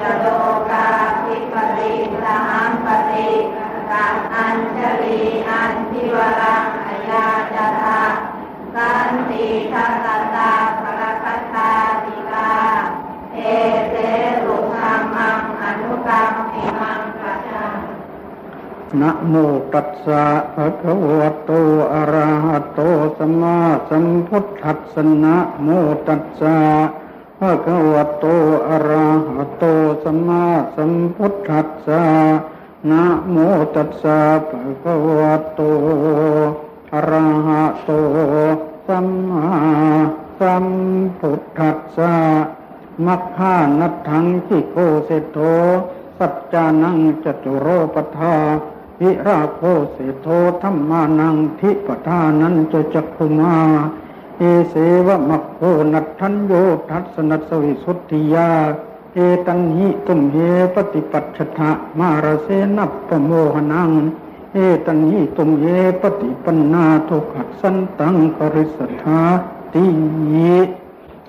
จโลกาภิปติสหัมปติตัอัญชลีอันทิวรังอายาจตาสันติทัสตาภรคัตาติกาเอเสสุธรรมังอนุกรรมมิมังกัจจานะโมตัสสะภะคะวะโตอะระหะโตสัมมาสัมพุทธัสสะนะโมตัสสะ ภะคะวะโตอะระหะโตสัมมาสัมพุทธัสสะนะโมตัสสะภะคะวะโตอะระหะโตสัมมาสัมพุทธัสสะมัคคานัตถังจิโกเสโทสัจจานังจตุโรปทาวิราโคเสโทธรรมานังทิปทานันจะจักขุมา เอเสวะมัคโคนัทันโยทัสนัสสวิสุทธิยา เอตันหิตุมเหปฏิปัชชะมารเสนัปปโมหนัง เอตันหิตุมเหปฏิปันนาทุขัดสันตังปริสัทธาติ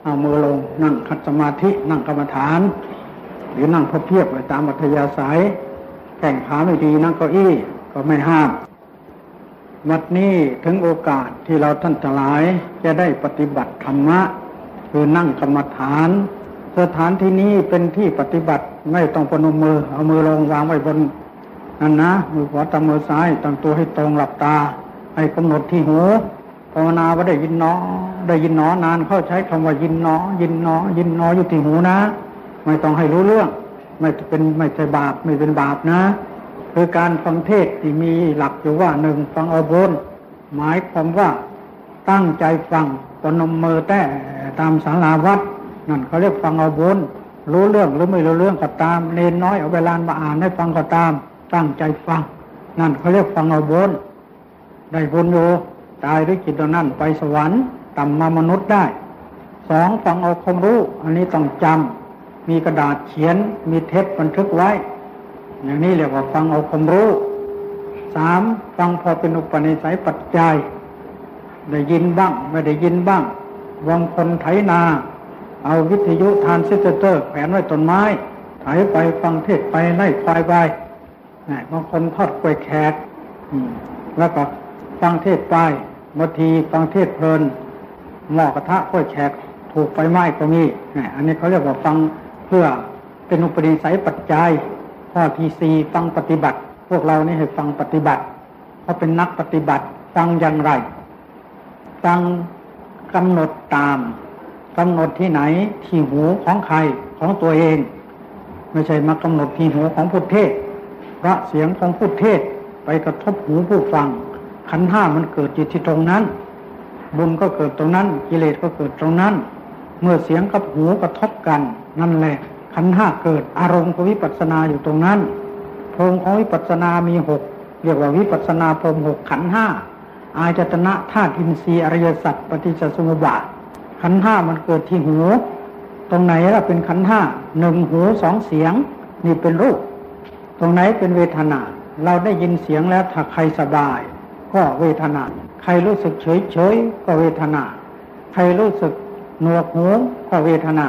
เอามือลงนั่งคัดสมาธินั่งกรรมฐาน หรือนั่งพับเพียบไปตามอัธยาศัยแข่งขาไม่ดีนั่งเก้าอี้ก็ไม่ห้าม วัดนี้ถึงโอกาสที่เราท่านทั้งหลายจะได้ปฏิบัติธรรมะ คือนั่งกรรมฐาน สถานที่นี้เป็นที่ปฏิบัติไม่ต้องปนมมือ เอามือลงวางไว้บนนั่นนะมือขวาตั้งมือซ้ายตั้งตัวให้ตรงหลับตา ให้กำหนดที่หูภาวนาว่าได้ยินเนอได้ยินเนอนานเข้าใช้คำว่ายินเนอยินเนอยินเนออยู่ที่หูนะ ไม่ต้องให้รู้เรื่อง ไม่เป็นไม่ใช่บาปไม่เป็นบาปนะ คือการฟังเทศที่มีหลักอยู่ว่าหนึ่งฟังเอาบน หมายความว่าตั้งใจฟังปนมมือแต่ตามสาราวัดนั่นเขาเรียกฟังเอาบน รู้เรื่องหรือไม่รู้เรื่องก็ตามเนนน้อยเอาเวลามาอ่านให้ฟังก็ตาม ตั้งใจฟัง นั่นเขาเรียกฟังเอาบน ได้บุญอยู่ตายด้วยจิตนั้น ไปสวรรค์ต่ำมามนุษย์ได้สองฟังเอาความรู้ อันนี้ต้องจำมีกระดาษเขียนมีเทปบันทึกไว้ อย่างนี้เรียกว่าฟังเอาความรู้สามฟังพอเป็นอุปนิสัยปัจจัย ได้ยินบ้าง ไม่ได้ยินบ้างบางคนไถนา เอาวิทยุทรานซิสเตอร์แขวนไว้ต้นไม้ไถไปฟังเทศน์ไปไล่ควายไปบางคนทอดกล้วยแขกแล้วก็ฟังเทศน์ไปบางทีฟังเทศน์เพลินหม้อกระทะกล้วยแขกถูกไฟไหม้ก็มีอันนี้เขาเรียกว่าฟังเพื่อเป็นอุปนิสัยปัจจัย ข้อที่สี่ฟังปฏิบัติ พวกเรานี่ให้ฟังปฏิบัติเขาเป็นนักปฏิบัติ ฟังอย่างไร ฟังกำหนดตามกำหนดที่ไหนที่หูของใครของตัวเอง ไม่ใช่มากำหนดที่หูของพุทธเทศพระเสียงของพุทธเทศไปกระทบหูผู้ฟัง ขันห้ามันเกิดอยู่ที่ตรงนั้น บุญก็เกิดตรงนั้น กิเลสก็เกิดตรงนั้น เมื่อเสียงกับหูกระทบกันนั่นแหละ ขันห้าเกิดอารมณ์ของวิปัสสนาอยู่ตรงนั้นพรมของวิปัสสนามีหกเรียกว่าวิปัสสนาพรมหกขันห้าอายตนะธาตุอินทรีย์อริยสัจปฏิจจสมุปบาทขันห้ามันเกิดที่หู ตรงไหนล่ะเป็นขันห้าหนึ่งหูสองเสียง นี่เป็นรูป ตรงไหนเป็นเวทนา เราได้ยินเสียงแล้วถ้าใครสบาย ก็เวทนา ใครรู้สึกเฉยเฉยก็เวทนา ใครรู้สึกหนวกหูก็เวทนา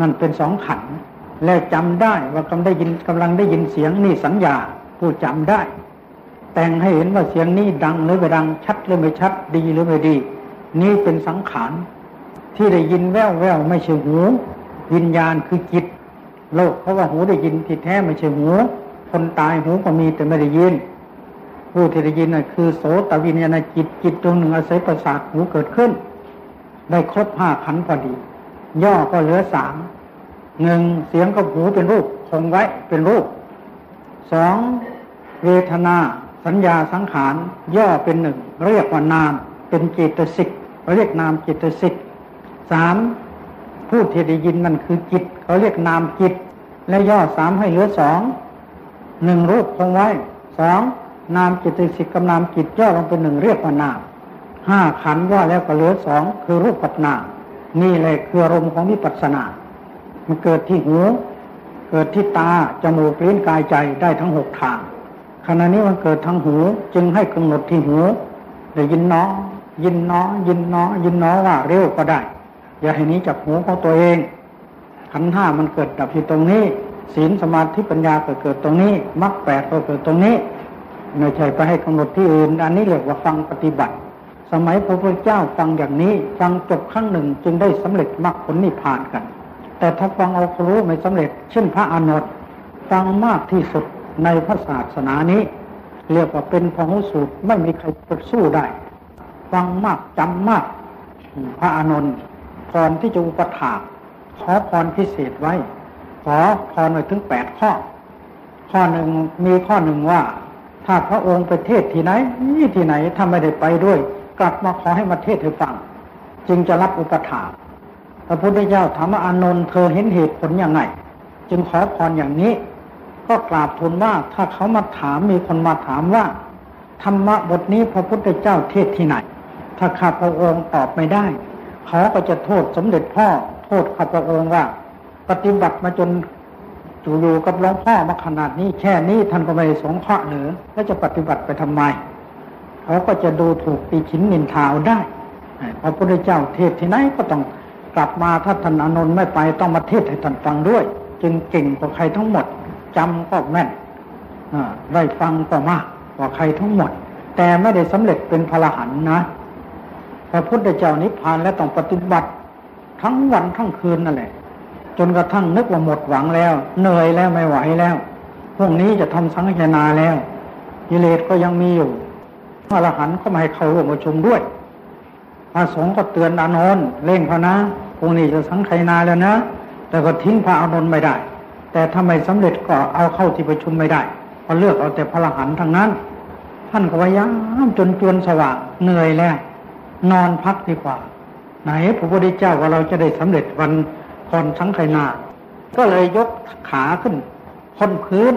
นั่นเป็นสองขัน แล้วจำได้ว่ากำได้ยินกำลังได้ยินเสียงนี่สัญญา ผู้จำได้ แต่งให้เห็นว่าเสียงนี้ดังหรือไม่ดังชัดหรือไม่ชัดดีหรือไม่ดี นี่เป็นสังขารที่ได้ยินแววแววไม่ใช่หูวิญญาณคือจิต โลกเพราะว่าหูได้ยินที่แท้ไม่ใช่หูคนตายหูก็มีแต่ไม่ได้ยิน ผู้ที่ได้ยินน่ะคือโสตวิญญาณจิตจิตตรงหนึ่งอาศัยประสาทหูเกิดขึ้น ได้ครบห้าขันพอดี ย่อก็เหลือสาม หนึ่งเสียงกับหูเป็นรูปคงไว้เป็นรูปสองเวทนาสัญญาสังขารย่อเป็นหนึ่งเรียกว่านาม เป็นเจตสิกเรียกนามเจตสิกสามผู้ที่ได้ยินนั่นคือจิตเขาเรียกนามจิต และย่อสามให้เหลือสองหนึ่งรูปคงไว้สองนามจิตสิกกับนามจิตย่อลงเป็นหนึ่งเรียกว่านามห้าขันย่อแล้วก็เหลือสองคือรูปปัจนามนี่เลยคืออารมณ์ของวิปัสสนา มันเกิดที่หู เกิดที่ตา จมูกลิ้นกายใจได้ทั้งหกทาง ขณะนี้มันเกิดทางหู จึงให้กำหนดที่หูได้ยินเนาะยินเนาะยินเนาะยินเนาะว่าเร็วก็ได้ อย่าให้นี้จับหูของตัวเองขันห้ามันเกิดดับที่ตรงนี้ ศีลสมาธิปัญญาก็เกิดตรงนี้มรรคแปดก็เกิดตรงนี้ไม่ใช่ไปให้กำหนดที่อื่นอันนี้เรียกว่าฟังปฏิบัติ สมัยพระพุทธเจ้าฟังอย่างนี้ ฟังจบครั้งหนึ่งจึงได้สำเร็จมรรคผลนิพพานกัน แต่ถ้าฟังเอารู้ไม่สำเร็จ เช่นพระอานนท์ฟังมากที่สุดในพระศาสนานี้ เรียกว่าเป็นพหุสูตรไม่มีใครจะสู้ได้ ฟังมากจำมาก พระอานนท์พรที่จะอุปถาขอพรพิเศษไว้ ขอพรไว้ถึงแปดข้อ ข้อหนึ่งมีข้อหนึ่งว่า ถ้าพระองค์ไปเทศที่ไหนนี่ที่ไหนถ้าไม่ได้ไปด้วย กลับมาขอให้มาเทศให้ฟัง จึงจะรับอุปถาก พระพุทธเจ้าถามว่าอานนท์เธอเห็นเหตุผลอย่างไง จึงขอพรอย่างนี้ ก็กราบทูลว่าถ้าเขามาถามมีคนมาถามว่า ธรรมะบทนี้พระพุทธเจ้าเทศที่ไหน ถ้าข้าพระองค์ตอบไม่ได้เขาก็จะโทษสมเด็จพ่อ โทษข้าพระองค์ว่า ปฏิบัติมาจนอยู่กับหลวงพ่อมาขนาดนี้แค่นี้ท่านก็ไม่สงเคราะห์หรือแล้วจะปฏิบัติไปทำไมเขาก็จะดูถูกปีฉินนินทาวได้พระพุทธเจ้าเทศที่ไหนก็ต้อง กลับมาถ้าท่านอนนท์ไม่ไปต้องมาเทศให้ท่านฟังด้วย จึงเก่งกว่าใครทั้งหมดจำก็แม่นได้ฟังก็มากกว่าใครทั้งหมด แต่ไม่ได้สำเร็จเป็นพระหันนะพระพุทธเจ้านิพพานแล้วต้องปฏิบัติ ทั้งวันทั้งคืนนั่นแหละ จนกระทั่งนึกว่าหมดหวังแล้ว เหนื่อยแล้วไม่ไหวแล้วพวกนี้จะทำสังฆนาแล้วกิเลสก็ยังมีอยู่พระอรหันต์ก็มาให้เข้าร่วมประชุมด้วยพระสงฆ์ก็เตือนอานนท์เร่งพระนะ พวกนี้จะสังฆนาแล้วนะ แต่ก็ทิ้งพระอานนท์ไม่ได้ แต่ทำไมสำเร็จก็เอาเข้าที่ประชุมไม่ได้พอเลือกเอาแต่พระรหันทั้งนั้น ท่านก็พยายามจนจวนสว่างเหนื่อยแล้ว นอนพักดีกว่า ไหนพระพุทธเจ้าว่าเราจะได้สำเร็จวันพรสังไคนา ก็เลยยกขาขึ้นพ้นพื้น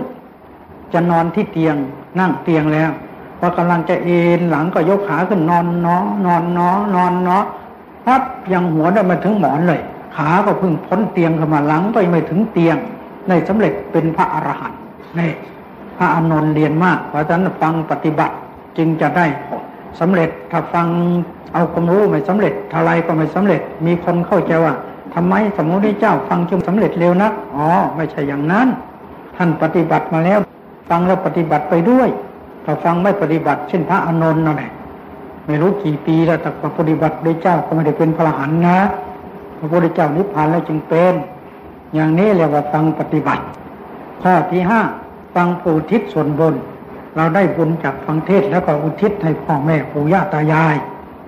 จะนอนที่เตียงนั่งเตียงแล้วพอกำลังจะเอนหลังก็ยกขาขึ้นนอนเนาะนอนเนาะนอนเนาะ พับยังหัวได้มาถึงหมอนเลย ขาก็พึ่งพ้นเตียงเข้ามาหลังก็ยังไม่ถึงเตียงในสำเร็จเป็นพระอรหันต์นี่พระอานนท์เรียนมาก เพราะฉะนั้นฟังปฏิบัติจึงจะได้สำเร็จถ้าฟังเอาความรู้ไม่สำเร็จทลายก็ไม่สำเร็จ มีคนเข้าใจว่าทำไมสมุทิเจ้าฟังจึงสำเร็จเร็วนักอ๋อไม่ใช่อย่างนั้น ท่านปฏิบัติมาแล้ว ฟังแล้วปฏิบัติไปด้วย ถ้าฟังไม่ปฏิบัติเช่นพระอานนท์นั่นแหละ ไม่รู้กี่ปีแล้วแต่ปฏิบัติโดยเจ้าก็ไม่ได้เป็นพระหันนะ พระพุทธเจ้านิพพานแล้วจึงเป็น อย่างนี้เรียกว่าฟังปฏิบัติ ข้อที่ห้าฟังปูทิศส่วนบน เราได้บุญจากฟังเทศแล้วก็อุทิศให้พ่อแม่ปู่ย่าตายาย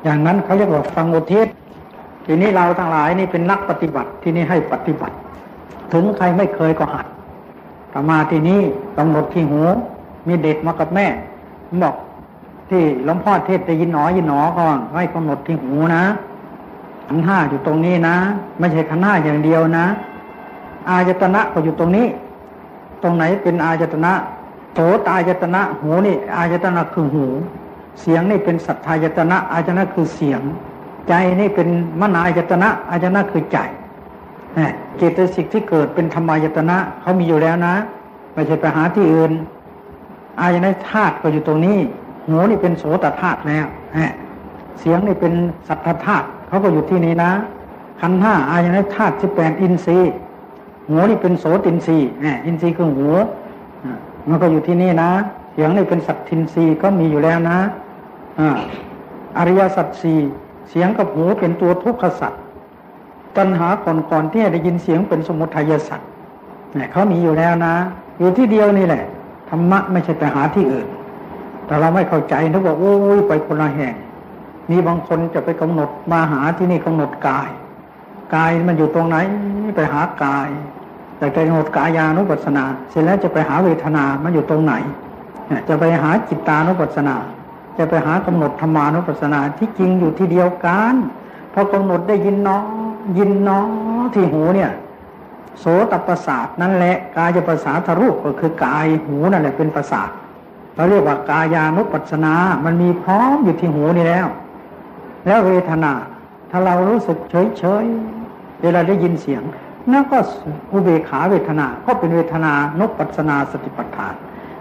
อย่างนั้นเขาเรียกว่าฟังอุทิศ ทีนี้เราทั้งหลายนี่เป็นนักปฏิบัติที่นี่ให้ปฏิบัติ ถึงใครไม่เคยก็หัดต่มาทีนี้กำหนดที่หูมีเด็กมากับแม่บอก ที่หลวงพ่อเทศจะยินหนอยินหนอก่อนให้กำหนดที่หูนะขันห้าอยู่ตรงนี้นะไม่ใช่ขันห้าอย่างเดียวนะ อายตนะก็อยู่ตรงนี้ ตรงไหนเป็นอายตนะโสตอายตนะหูนี่ อายตนะคือหู เสียงนี่เป็นสัทธายตนะอายตนะคือเสียง ใจนี่เป็นมนายตนะอายตนะคือใจเจตสิกที่เกิดเป็นธรรมายตนะเขามีอยู่แล้วนะไม่ใช่ไปหาที่อื่น อายตนะธาตุก็อยู่ตรงนี้ หูนี่เป็นโสตธาตุแล้วเสียงนี่เป็นสัทธธาตุเขาก็อยู่ที่นี้นะขันห้าอายนะธาตุสิบแปดอินทรีย์หูนี่เป็นโสตินทรีย์อินทรีย์คือหูมันก็อยู่ที่นี่นะ เสียงนี่เป็นสัตทินทรีย์ก็มีอยู่แล้วนะอริยสัจสี่เสียงกับหูเป็นตัวทุกขสัตว์ตัณหาก่อนๆที่ได้ยินเสียงเป็นสมุทัยสัตว์เนี่ยเขามีอยู่แล้วนะ อยู่ที่เดียวนี่แหละธรรมะไม่ใช่ไปหาที่อื่น แต่เราไม่เข้าใจนึกว่าโอ้ยไปคนละแห่งมีบางคนจะไปกำหนดมาหาที่นี่กำหนดกาย กายมันอยู่ตรงไหนไปหากายแต่ไปกำหนดกายานุปัสสนา เสร็จแล้วจะไปหาเวทนา มันอยู่ตรงไหนจะไปหาจิตตานุปัสสนา จะไปหากำหนดธรรมานุปัสสนาที่จริงอยู่ที่เดียวกันพอกำหนดได้ยินน้อยินน้อที่หูเนี่ยโสตประสาทนั่นแหละกายประสาทรูปก็คือกายหูนั่นแหละเป็นประสาท เราเรียกว่ากายานุปัสสนา มันมีพร้อมอยู่ที่หูนี่แล้ว แล้วเวทนา ถ้าเรารู้สึกเฉยเฉยเวลาได้ยินเสียงนั่นก็อุเบขาเวทนา ก็เป็นเวทนานุปัสนาสติปัฏฐาน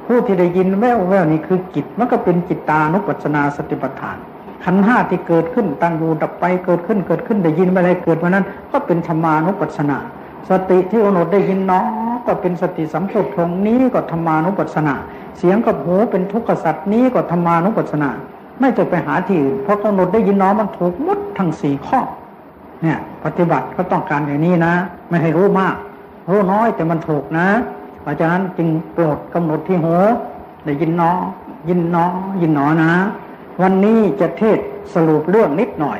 ผู้ที่ได้ยินแววแววนี่คือจิต มันก็เป็นจิตตานุปัสนาสติปัฏฐาน ขันห้าที่เกิดขึ้นตั้งอยู่ดับไปเกิดขึ้นเกิดขึ้นได้ยินอะไรเกิดมานั้น ก็เป็นธรรมานุปัสสนา สติที่อนุได้ยินน้อก็เป็นสติสัมพุทธงนี้ก็ธรรมานุปัสสนา เสียงกับหูเป็นทุกขสัตว์นี้ก็ธรรมานุปัสสนา ไม่จะไปหาที่อื่นเพราะกำหนดได้ยินน้องมันถูกมุดทั้งสี่ข้อ เนี่ย ปฏิบัติก็ต้องการอย่างนี้นะ ไม่ให้รู้มาก รู้น้อยแต่มันถูกนะ เพราะฉะนั้นจึงโปรดกำหนดที่หูได้ยินน้อยินน้อยินหนอนะ วันนี้จะเทศสรุปเรื่องนิดหน่อย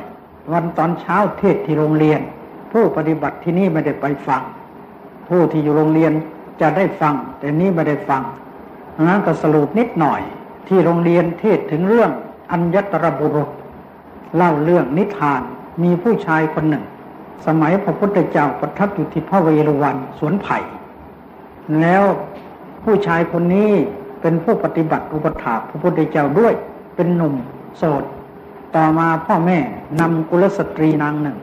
วันตอนเช้าเทศที่โรงเรียน ผู้ปฏิบัติที่นี่ไม่ได้ไปฟัง ผู้ที่อยู่โรงเรียนจะได้ฟัง แต่นี่ไม่ได้ฟัง นั้นก็สรุปนิดหน่อย ที่โรงเรียนเทศถึงเรื่องอัญญตรบุรุษ เล่าเรื่องนิทานมีผู้ชายคนหนึ่ง สมัยพระพุทธเจ้าประทับอยู่ที่พระเวรุวันสวนไผ่ แล้วผู้ชายคนนี้เป็นผู้ปฏิบัติอุปถาพระพุทธเจ้าด้วย เป็นหนุ่มโสด ต่อมาพ่อแม่นำกุลสตรีนางหนึ่ง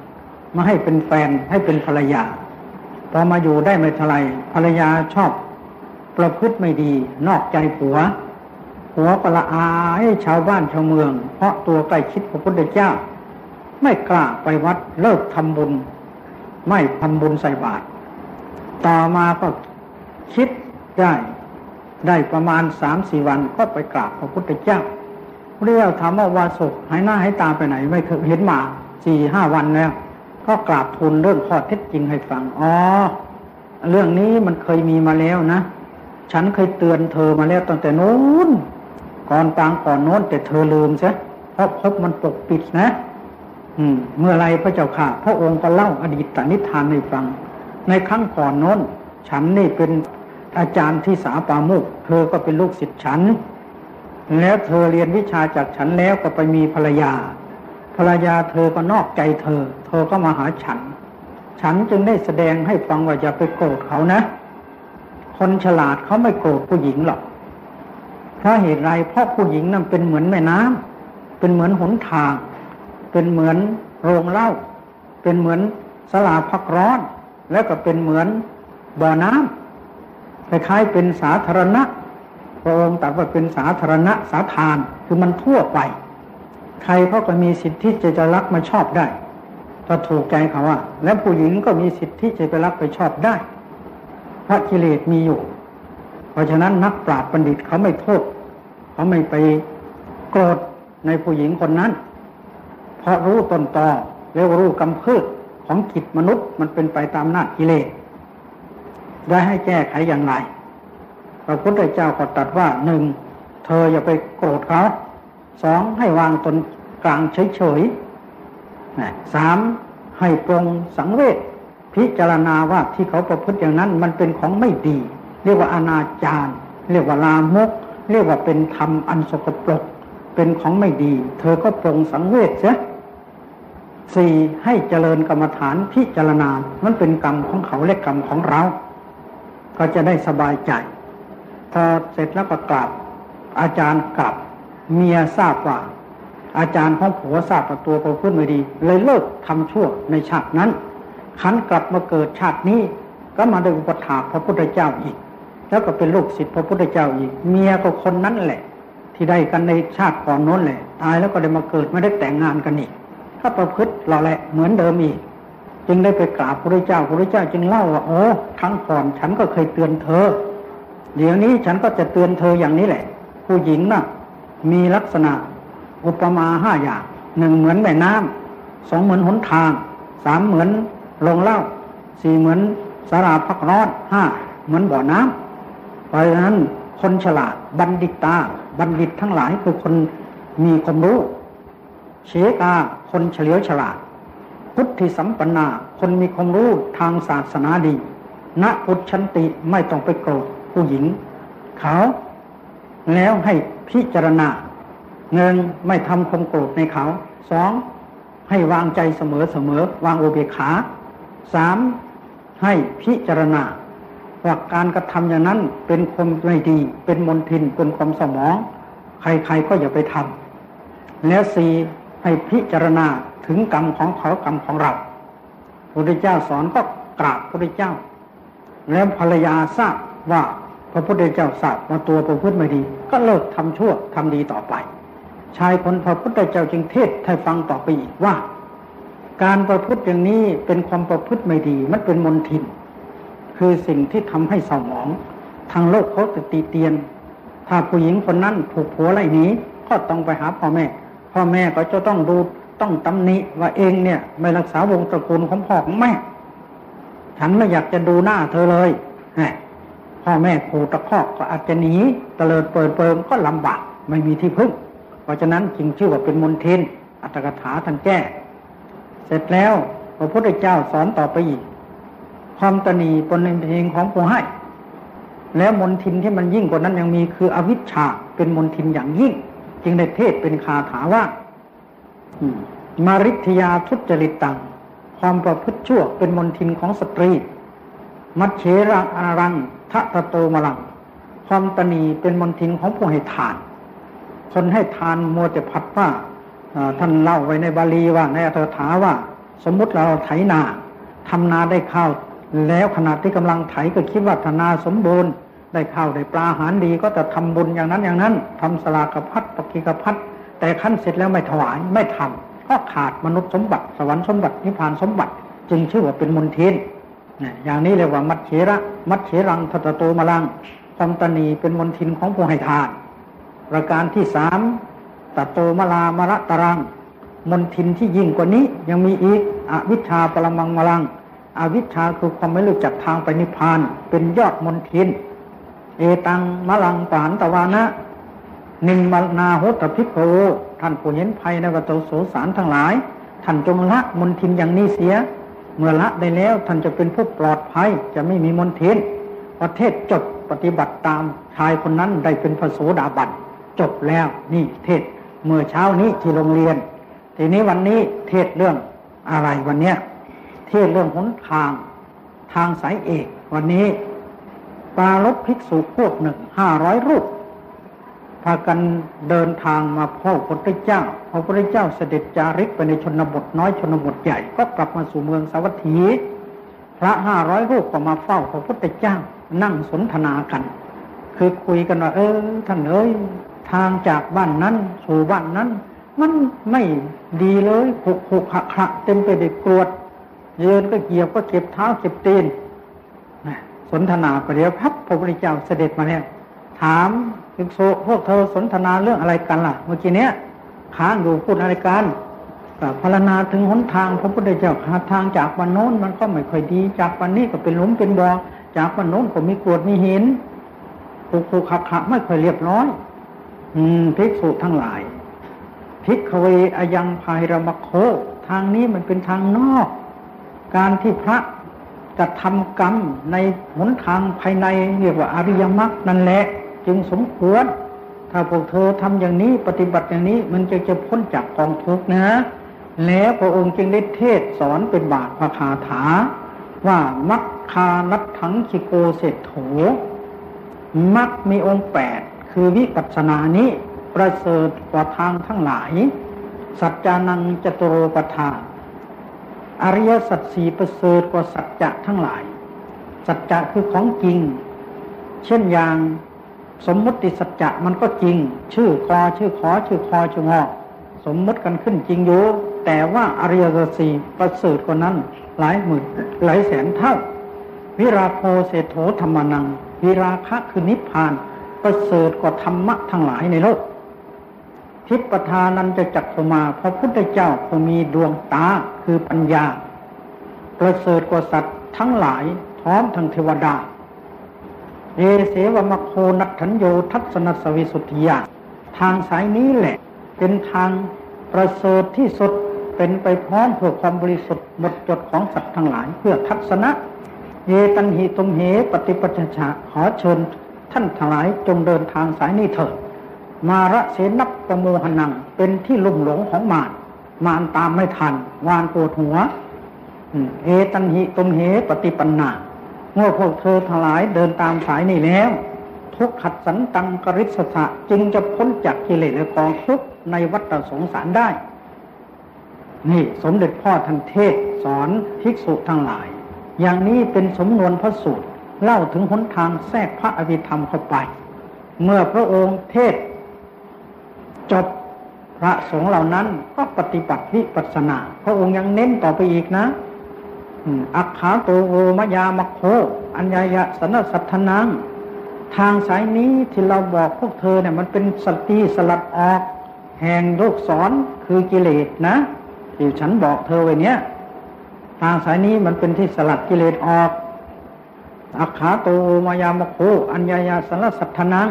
มาให้เป็นแฟนให้เป็นภรรยาพอมาอยู่ได้ไม่เท่าไรภรรยาชอบ ประพฤติไม่ดี นอกใจผัวผัวก็ละอายชาวบ้านชาวเมือง เพราะตัวใกล้ชิดพระพุทธเจ้า ไม่กล้าไปวัดเลิกทำบุญ ไม่ทำบุญใส่บาตรต่อมาก็คิดได้ได้ประมาณสามสี่วันก็ไปกราบพระพุทธเจ้าเรียกถามว่าวาสุหายหน้าให้ตาไปไหน ไม่เคยเห็นมาสี่ห้าวันแล้วก็กราบทูลเรื่องข้อเท็จจริงให้ฟัง อ๋อ เรื่องนี้มันเคยมีมาแล้วนะ ฉันเคยเตือนเธอมาแล้วตั้งแต่นู้นก่อนปางก่อนโน้นแต่เธอลืมใช่เพราะพบมันปกปิดนะ อืม เมื่อไรพระเจ้าค่ะ พระองค์ก็เล่าอดีตนิทานให้ฟัง ในครั้งก่อนโน้น ฉันนี่เป็นอาจารย์ที่สาปามุกเธอก็เป็นลูกศิษย์ฉัน แล้วเธอเรียนวิชาจากฉันแล้วก็ไปมีภรรยา ภรรยาเธอก็นอกใจเธอ เธอก็มาหาฉัน ฉันจึงได้แสดงให้ฟังว่าอย่าไปโกรธเขานะ คนฉลาดเขาไม่โกรธผู้หญิงหรอก เพราะเหตุไรเพราะผู้หญิงนั้นเป็นเหมือนแม่น้ำเป็นเหมือนหนทาง เป็นเหมือนโรงเหล้าเป็นเหมือนสลาพักร้อน แล้วก็เป็นเหมือนบ่อน้ำคล้ายๆเป็นสาธารณะพระองค์ตรัสว่าเป็นสาธารณะสาทานคือมันทั่วไป ใครเขาก็มีสิทธิจะจะรักมาชอบได้ถ้าถูกใจเขาว่า และผู้หญิงก็มีสิทธิจะไปรักไปชอบได้ พระกิเลสมีอยู่ เพราะฉะนั้นนักปราชญ์บัณฑิตเขาไม่โทษเขาไม่ไปโกรธในผู้หญิงคนนั้น เพราะรู้ตนตอแล้วรู้กำพืชของจิตมนุษย์มันเป็นไปตามหน้ากิเลสได้ให้แก้ไขอย่างไรพระพุทธเจ้าก็ตรัสว่าหนึ่งเธออย่าไปโกรธเขาสองให้วางตนกลางเฉยๆสามให้ปรงสังเวช พิจารณาว่าที่เขาประพฤติอย่างนั้นมันเป็นของไม่ดี เรียกว่าอนาจารเรียกว่าลามก เรียกว่าเป็นธรรมอันสกปรก เป็นของไม่ดี เธอก็ปรงสังเวชเสียสี่ให้เจริญกรรมฐานพิจารณา มันเป็นกรรมของเขาและกรรมของเรา ก็จะได้สบายใจ พอเสร็จแล้วก็กลับ อาจารย์กลับ เมียทราบว่าอาจารย์ของผัวทราบว่าตัวประพฤติไม่ดี เลยเลิกทำชั่วในชาตินั้น ขันกลับมาเกิดชาตินี้ก็มาได้อุปถาพระพุทธเจ้าอีก แล้วก็เป็นลูกศิษย์พระพุทธเจ้าอีก เมียก็คนนั้นแหละ ที่ได้กันในชาติก่อนโน้นแหละ ตายแล้วก็ได้มาเกิดไม่ได้แต่งงานกันอีกถ้าประพฤติเราแหละเหมือนเดิมอีกจึงได้ไปกราบพระพุทธเจ้าพระพุทธเจ้าจึงเล่าว่าโอ้ครั้งก่อนฉันก็เคยเตือนเธอ เดี๋ยวนี้ฉันก็จะเตือนเธออย่างนี้แหละ ผู้หญิงนะ่ะมีลักษณะอุปมาห้าอย่างหนึ่งเหมือนแม่น้ำสองเหมือนหนทางสามเหมือน โรงเล่าสี่เหมือนสาราพักร้อนห้าเหมือนบ่อน้ำเพราะฉะนั้นคนฉลาดบัณฑิตตา บัณฑิตทั้งหลายคือคนมีความรู้เชกาคนเฉลียวฉลาด พุทธิสัมปนา คนมีความรู้ทางศาสนาดีณพุทชันติไม่ต้องไปโกรธผู้หญิง เขา แล้วให้พิจารณาเงินไม่ทำความโกรธในเขาสองให้วางใจเสมอเสมอวางโอเบขา สามให้พิจารณาว่าการกระทำอย่างนั้นเป็นความไม่ดี เป็นมลทินเป็นความสมอง ใครๆก็อย่าไปทำแล้วสี่ให้พิจารณาถึงกรรมของเขากรรมของเราพระพุทธเจ้าสอนก็กราบพระพุทธเจ้า แล้วภรรยาทราบว่าพระพุทธเจ้าทราบว่าตัวประพฤติไม่ดี ก็เลิกทำชั่วทำดีต่อไป ชายคนพระพุทธเจ้าจึงเทศให้ฟังต่อไปอีกว่า การประพฤติอย่างนี้เป็นความประพฤติไม่ดี มันเป็นมลทิน คือสิ่งที่ทำให้เศร้าหมอง ทางโลกเขาจะตีเตียน ถ้าผู้หญิงคนนั้นถูกผัวไล่หนีก็ต้องไปหาพ่อแม่ พ่อแม่ก็จะต้องดูต้องตำหนิว่าเองเนี่ยไม่รักษาวงตระกูลของพ่อของแม่ ฉันไม่อยากจะดูหน้าเธอเลยพ่อแม่ขู่ตะคอกก็อาจจะหนีตะเลิดเปิดเปิงก็ลำบากไม่มีที่พึ่ง เพราะฉะนั้นจึงชื่อว่าเป็นมนทิน อัตถกถาท่านแก้ เสร็จแล้วพระพุทธเจ้าสอนต่อไปอีก ความตนีปนเพลงของผู้ให้ แล้วมนทินที่มันยิ่งกว่านั้นยังมีคืออวิชชาเป็นมนทินอย่างยิ่ง จึงได้เทศเป็นคาถาว่ามาริทยาทุจริตตัง ความประพฤติชั่วเป็นมนทินของสตรี มัชเชระอารังทะตะโตมลัง ความตนีเป็นมนทินของผู้ให้ทาน คนให้ทานมัวจะพัดว่า ท่านเล่าไว้ในบาลีว่าในอัตถาว่า สมมุติเราไถนาทำนาได้ข้าว แล้วขณะที่กำลังไถก็คิดว่าธนาสมบูรณ์ได้ข้าวได้ปลาอาหารดีก็จะทำบุญอย่างนั้นอย่างนั้นทำสลากพัดปกิกพัดแต่ขั้นเสร็จแล้วไม่ถวายไม่ทำก็ขาดมนุษย์สมบัติ สวรรค์สมบัตินิพพานสมบัติ จึงชื่อว่าเป็นมนทินอย่างนี้เรียกว่ามัดเฉระ มัดเฉรังทัตโตมลังความตนีเป็นมนทินของผู้ให้ทาน ประการที่สาม ตโตมลามระตรัง มนทินที่ยิ่งกว่านี้ยังมีอีกอวิชชาปรมังมลัง อวิชชาคือความไม่รู้จักทางไปนิพพาน เป็นยอดมนทิน เอตังมลังปานตวานะ นิมนาโหตพิโภท่านผู้เห็นภัยในวัตโสสารทั้งหลาย ท่านจงละมนทินอย่างนี้เสีย เมื่อละได้แล้วท่านจะเป็นผู้ปลอดภัยจะไม่มีมนทิน ประเทศจบปฏิบัติตามชายคนนั้นได้เป็นพระโสดาบันจบแล้วนี่เทศ เมื่อเช้านี้ที่โรงเรียน ทีนี้วันนี้เทศเรื่องอะไรวันเนี้ยเทศเรื่องหนทางทางสายเอก วันนี้ปารบภิกษุพวกหนึ่งห้าร้อยรูปพากันเดินทางมาพ่อพระพุทธเจ้า พระพุทธเจ้าเสด็จจาริกไปในชนบทน้อยชนบทใหญ่ก็กลับมาสู่เมืองสาวัตถี พระห้าร้อยรูปก็มาเฝ้าพระพุทธเจ้านั่งสนทนากัน คือคุยกันว่าเออท่านเอ้ย ทางจากบ้านนั้นสู่บ้านนั้น มันไม่ดีเลยขุกขุกหักหักเต็มไปด้วยกรวดเยินก็เกี่ยวก็เก็บเท้าเก็บตีนสนทนาไปเดี๋ยวพับพระพุทธเจ้าเสด็จมาเนี่ยถามภิกษุพวกเธอสนทนาเรื่องอะไรกันล่ะ เมื่อกี้เนี้ยค้างอยู่พูดอะไรกันพารณาถึงหนทางพระพุทธเจ้าหาทางจากวันโน้นมันก็ไม่ค่อยดี จากวันนี้ก็เป็นหลุมเป็นบ่อจากวันโน้นก็มีกรวดมีหินขุกขุกหักหักไม่ค่อยเรียบร้อย อืมภิกษุทั้งหลายภิกขเวอยังภายรมโค ทางนี้มันเป็นทางนอก การที่พระจะทำกรรมในหนทางภายในเรียกว่าอริยมรรคนั่นแหละ จึงสมควร ถ้าพวกเธอทำอย่างนี้ปฏิบัติอย่างนี้มันจะจะพ้นจากกองทุกข์นะ แล้วพระองค์จึงได้เทศสอนเป็นบาทพระคาถา ว่ามัคคานัตถังคิโกเศรษโถมัคมีองค์แปด คือวิปัสสนานี้ประเสริฐกว่าทางทั้งหลาย สัจจานังจตุโรปทานอริยสัจสี่ประเสริฐกว่าสัจจะทั้งหลาย สัจจะคือของจริง เช่นอย่างสมมุติสัจจะมันก็จริง ชื่อคอชื่อขอชื่อคอชื่องอสมมุติกันขึ้นจริงอยู่แต่ว่าอริยสัจสี่ประเสริฐกว่านั้น หลายหมื่นหลายแสนเท่า วิราโคเศธโธธรรมนัง วิราคะคือนิพพาน ประเสริฐกว่าธรรมะทั้งหลายในโลก ทิพปทานันจะจักสมาพระพุทธเจ้าผู้มีดวงตาคือปัญญา ประเสริฐกว่าสัตว์ทั้งหลายพร้อมทั้งเทวดา เอเสวมโคนัทัญโยทัศนสวิสุทธิยา ทางสายนี้แหละ เป็นทางประเสริฐที่สุดเป็นไปพร้อมเพื่อความบริสุทธิ์หมดจดของสัตว์ทั้งหลายเพื่อทัศนะเยตันหิตุมเหปฏิปัจฉะขอเชิญ ท่านทั้งหลายจงเดินทางสายนี้เถิด มาระเสนับประโมหนัง เป็นที่ลุ่มหลงของมารมารตามไม่ทันวานปวดหัวเอตันหิตุมเหปฏิปันนาเมื่อพวกเธอทั้งหลายเดินตามสายนี้แล้ว ทุกขัดสันตังกริสสะจึงจะพ้นจากกิเลสและกองทุกในวัฏสงสารได้ นี่สมเด็จพ่อทันเทศสอนภิกษุทั้งหลาย อย่างนี้เป็นสมนวนพระสูตร เล่าถึงหนทางแทรกพระอภิธรรมเข้าไป เมื่อพระองค์เทศ จบพระสงฆ์เหล่านั้นก็ปฏิบัติวิปัสสนา พระองค์ยังเน้นต่อไปอีกนะอักขาโตโอมยามโค อัญญายะสนสัทธนังทางสายนี้ที่เราบอกพวกเธอเนี่ยมันเป็นสติสลัดออกแห่งโลกสอนคือกิเลสนะที่ฉันบอกเธอไว้เนี้ยทางสายนี้มันเป็นที่สลัดกิเลสออก อัคขาโตมายามโคอัญญายาสนสัทธนัง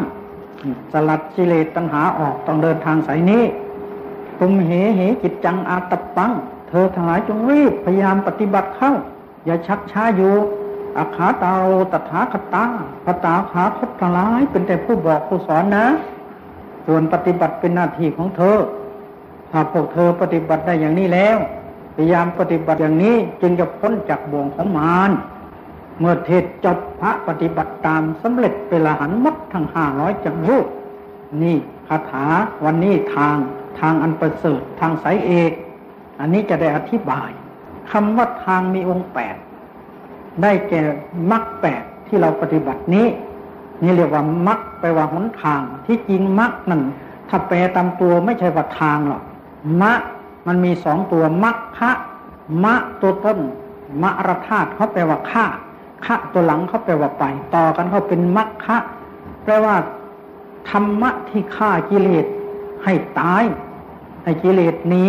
สลัดกิเลสตัณหาออกต้องเดินทางสายนี้ตุมเหเหจิตจังอาตปัง เธอทั้งหลายจงรีบพยายามปฏิบัติเข้า อย่าชักช้าอยู่อาขาตาโอตถาคตาพระตาขาคตทั้งหลาย เป็นแต่ผู้บอกผู้สอนนะ ส่วนปฏิบัติเป็นหน้าที่ของเธอถ้าพวกเธอปฏิบัติได้อย่างนี้แล้ว พยายามปฏิบัติอย่างนี้จึงจะพ้นจากบ่วงของมาร เมื่อเทศจบพระปฏิบัติตามสำเร็จเวลาหันมัดทั้งห้าร้อยจังรูป นี่คาถาวันนี้ทางทางอันประเสริฐทางสายเอก อันนี้จะได้อธิบายคำว่าทางมีองค์แปดได้แก่มรรคแปดที่เราปฏิบัตินี้ นี่เรียกว่ามรรคไปว่าหนทาง ที่จริงมรรคนั่นถ้าแปลตามตัวไม่ใช่ว่าทางหรอกมะมันมีสองตัวมรรคะมะตัวต้นมะรธาตุเขาแปลว่าฆ่า คะตัวหลังเขาแปลว่าไป ต่อกันเขาเป็นมรรคะแปลว่าธรรมะที่ฆ่ากิเลสให้ตายให้กิเลสหนี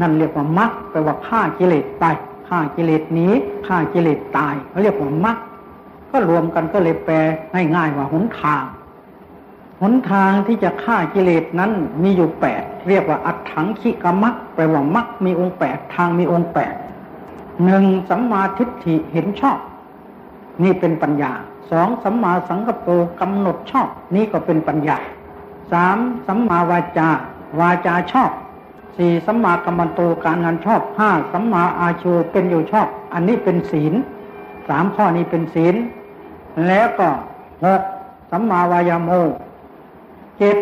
นั่นเรียกว่ามรรคแปลว่าฆ่ากิเลสไปฆ่ากิเลสหนีฆ่ากิเลสตายเขาเรียกว่ามรรคก็รวมกันก็เลยแปลง่ายๆว่าหนทางหนทางที่จะฆ่ากิเลสนั้นมีอยู่แปดเรียกว่าอัตถังคิกมักแปลว่ามรรคมีองค์แปดทางมีองค์แปดหนึ่งสัมมาทิฏฐิเห็นชอบ นี่เป็นปัญญาสองสัมมาสังกปรกำหนดชอบ นี่ก็เป็นปัญญาสามสัมมาวาจา วาจาชอบสี่สัมมากรรมโตการงานชอบห้าสัมมาอาชูเป็นอยู่ชอบ อันนี้เป็นศีลสามข้อนี้เป็นศีล แล้วก็หกสัมมาวายโมเจ็ด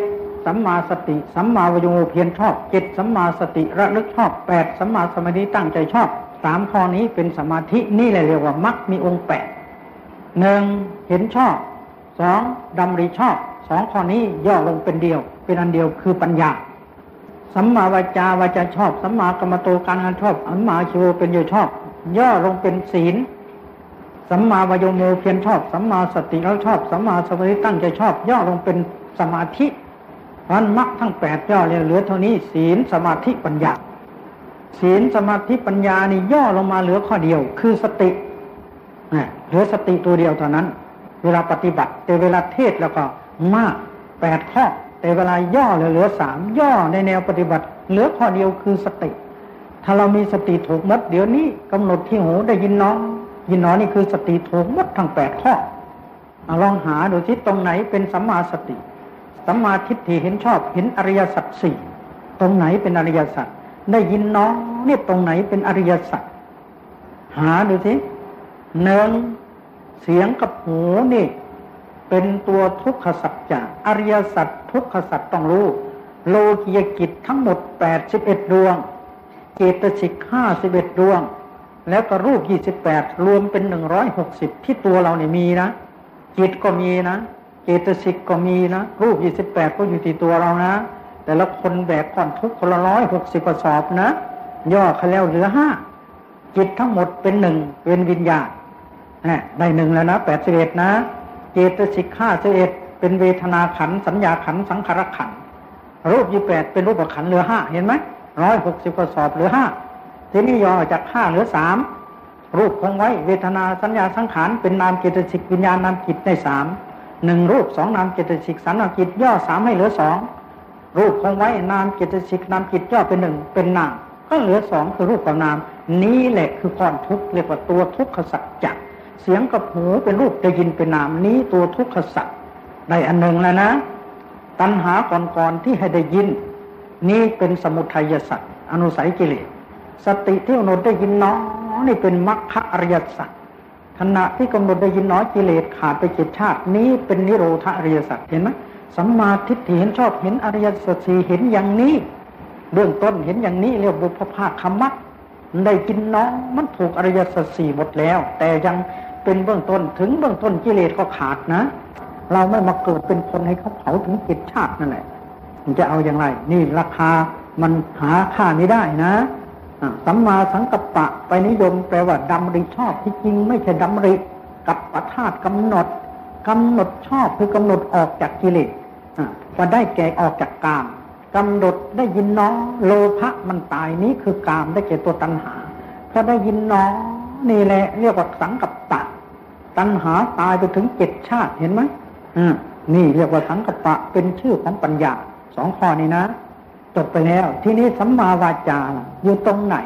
สัมมาสติสัมมาวายโมเพียรชอบเจ็ดสัมมาสติระลึกชอบแปดสัมมาสมาธิตั้งใจชอบสามข้อนี้เป็นสมาธินี่แหละเรียกว่ามัคมีองค์แปด หนึ่งเห็นชอบสองดำริชอบสองข้อนี้ย่อลงเป็นเดียว เป็นอันเดียวคือปัญญาสัมมาวาจาวาจาชอบสัมมากรรมโตการงานชอบสัมมาชิวเป็นอยู่ชอบ ย่อลงเป็นศีลสัมมาวายโมเพียรชอบสัมมาสติแล้วชอบสัมมาสมาธิตั้งใจชอบ ย่อลงเป็นสมาธิวันมรรคทั้งแปดย่อเลยเหลือเท่านี้ ศีลสมาธิปัญญา ศีลสมาธิปัญญานี่ย่อลงมาเหลือข้อเดียว คือสติ เหลือสติตัวเดียวเท่านั้น เวลาปฏิบัติ แต่เวลาเทศแล้วก็มากแปดข้อ แต่เวลาย่อเหลือเหลือสามย่อในแนวปฏิบัติ เหลือข้อเดียวคือสติ ถ้าเรามีสติถูกมัดเดี๋ยวนี้กำหนดที่หูได้ยินน้องยินน้องนี่คือสติถูกมัดทั้งแปดข้อลองหาดูที่ตรงไหนเป็นสัมมาสติสัมมาทิฏฐิเห็นชอบเห็นอริยสัจสี่ตรงไหนเป็นอริยสัจได้ยินน้องเนี่ยตรงไหนเป็นอริยสัจหาดูสิ เนืองเสียงกับหูนี่ เป็นตัวทุกขสัจจะอริยสัจทุกขสัจต้องรู้ โลกิยกิจทั้งหมดแปดสิบเอ็ดดวงเจตสิกห้าสิบเอ็ดดวง แล้วก็รูปยี่สิบแปดรวมเป็นหนึ่งร้อยหกสิบที่ตัวเราเนี่ยมีนะจิตก็มีนะเจตสิกก็มีนะรูปยี่สิบแปดก็อยู่ที่ตัวเรานะ แต่ละคนแบกก่อนทุกคนละร้อยหกสิบกระสอบนะ ย่อเขาแล้วเหลือห้าจิตทั้งหมดเป็นหนึ่งเป็นวิญญาณ ได้หนึ่งแล้วนะแปดสิบเอ็ดนะเจตสิกห้าสิบเอ็ดเป็นเวทนาขันสัญญาขันสังขารขันรูปยี่แปดเป็นรูปขันเหลือห้าเห็นไหมร้อยหกสิบกระสอบเหลือห้าทีนี้ย่อจากห้าเหลือสามรูปคงไว้เวทนาสัญญาสังขารเป็นนามเจตสิกวิญญาณนามจิตในสามหนึ่งรูปสองนามเจตสิกสามนามจิตย่อสามให้เหลือสองรูปคงไว้นามเจตสิกนามจิตย่อเป็นหนึ่งเป็นนามก็เหลือสองคือรูปกับนาม นี้แหละคือก้อนทุกข์เรียกว่าตัวทุกขสัจจ์ เสียงกับหูเป็นรูปได้ยินเป็นนามนี้ตัวทุกขสัตว์ได้อันหนึ่งแล้วนะ ตัณหาก่อนๆที่ให้ได้ยิน นี่เป็นสมุทัยสัตว์อนุสัยกิเลสสติที่กำหนดได้ยินน้อยนี่เป็นมรรคอริยสัตว์ขณะที่กำหนดได้ยินน้อยกิเลสขาดไปเจ็ดชาติ นี้เป็นนิโรธอริยสัตว์เห็นไหมสัมมาทิฏฐิเห็นชอบเห็นอริยสัจสี่เห็นอย่างนี้เบื้องต้นเห็นอย่างนี้เรียกบุพภาคมักได้กินน้องมันถูกอริยสัจสี่หมดแล้ว แต่ยัง เป็นเบื้องต้นถึงเบื้องต้นกิเลสก็ขาดนะ เราไม่มาเกิดเป็นคนให้เขาเผาถึงเจ็ดชาตินั่นแหละมันจะเอาอย่างไร นี่ราคามันหาค่าไม่ได้นะสัมมาสังกัปปะไปนิยมแปลว่าดำริชอบที่จริงไม่ใช่ดำริกับปธาตุกำหนดกำหนดชอบคือกำหนดออกจากกิเลสก็ได้แก่ออกจากกามกำหนดได้ยินน้อโลภะมันตายนี้คือกามได้แก่ตัวตัณหาพอได้ยินน้อนี่แหละเรียกว่าสังกับปะ ตัณหาตายไปถึงเจ็ดชาติเห็นไหมอ่านี่เรียกว่าสังกัปปะเป็นชื่อของปัญญาสองข้อนี้นะจบไปแล้ว ที่นี้สัมมาวาจาอยู่ตรงไหน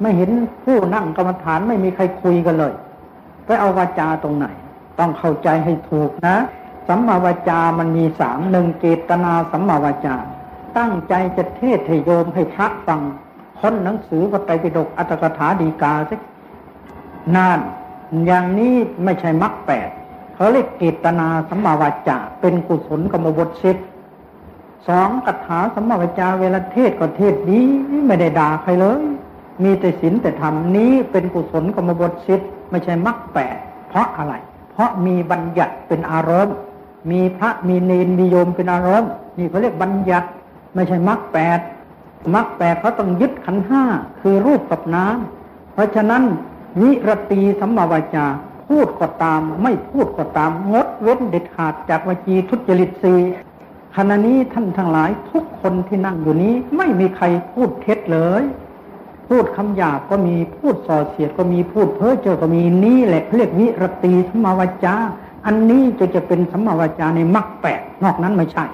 ไม่เห็นผู้นั่งกรรมฐานไม่มีใครคุยกันเลย ไปเอาวาจาตรงไหน ต้องเข้าใจให้ถูกนะ สัมมาวาจามันมีสามหนึ่งเจตนาสัมมาวาจา ตั้งใจจะเทศให้โยมให้พระฟังค้นหนังสือพระไตรปิฎกอัตถกถาดีกาสักนาน อย่างนี้ไม่ใช่มรรคแปดเขาเรียกเจตนาสัมมาวาจาเป็นกุศลกรรมบทสิบสองกถาสัมมาวาจาเวลาเทศก็เทศนี้ไม่ได้ด่าใครเลย มีแต่ศีลแต่ธรรมนี้เป็นกุศลกรรมบทสิบไม่ใช่มรรคแปดเพราะอะไร เพราะมีบัญญัติเป็นอารมณ์ มีพระมีเนรมีโยมเป็นอารมณ์นี่เขาเรียกบัญญัติ ไม่ใช่มรรคแปดมรรคแปดเขาต้องยึดขันห้าคือรูปกับน้ำเพราะฉะนั้น วิรตีสัมมาวาจา พูดก็ตาม ไม่พูดก็ตาม งดเว้นเด็ดขาดจากวจีทุจริตสีขณะนี้ท่านทั้งหลายทุกคนที่นั่งอยู่นี้ ไม่มีใครพูดเท็จเลย พูดคำหยาบก็มีพูดส่อเสียดก็มีพูดเพ้อเจ้อก็มีนี่แหละเรียกวิรตีสัมมาวาจา อันนี้จะจะเป็นสัมมาวาจาในมรรคแปดนอกนั้นไม่ใช่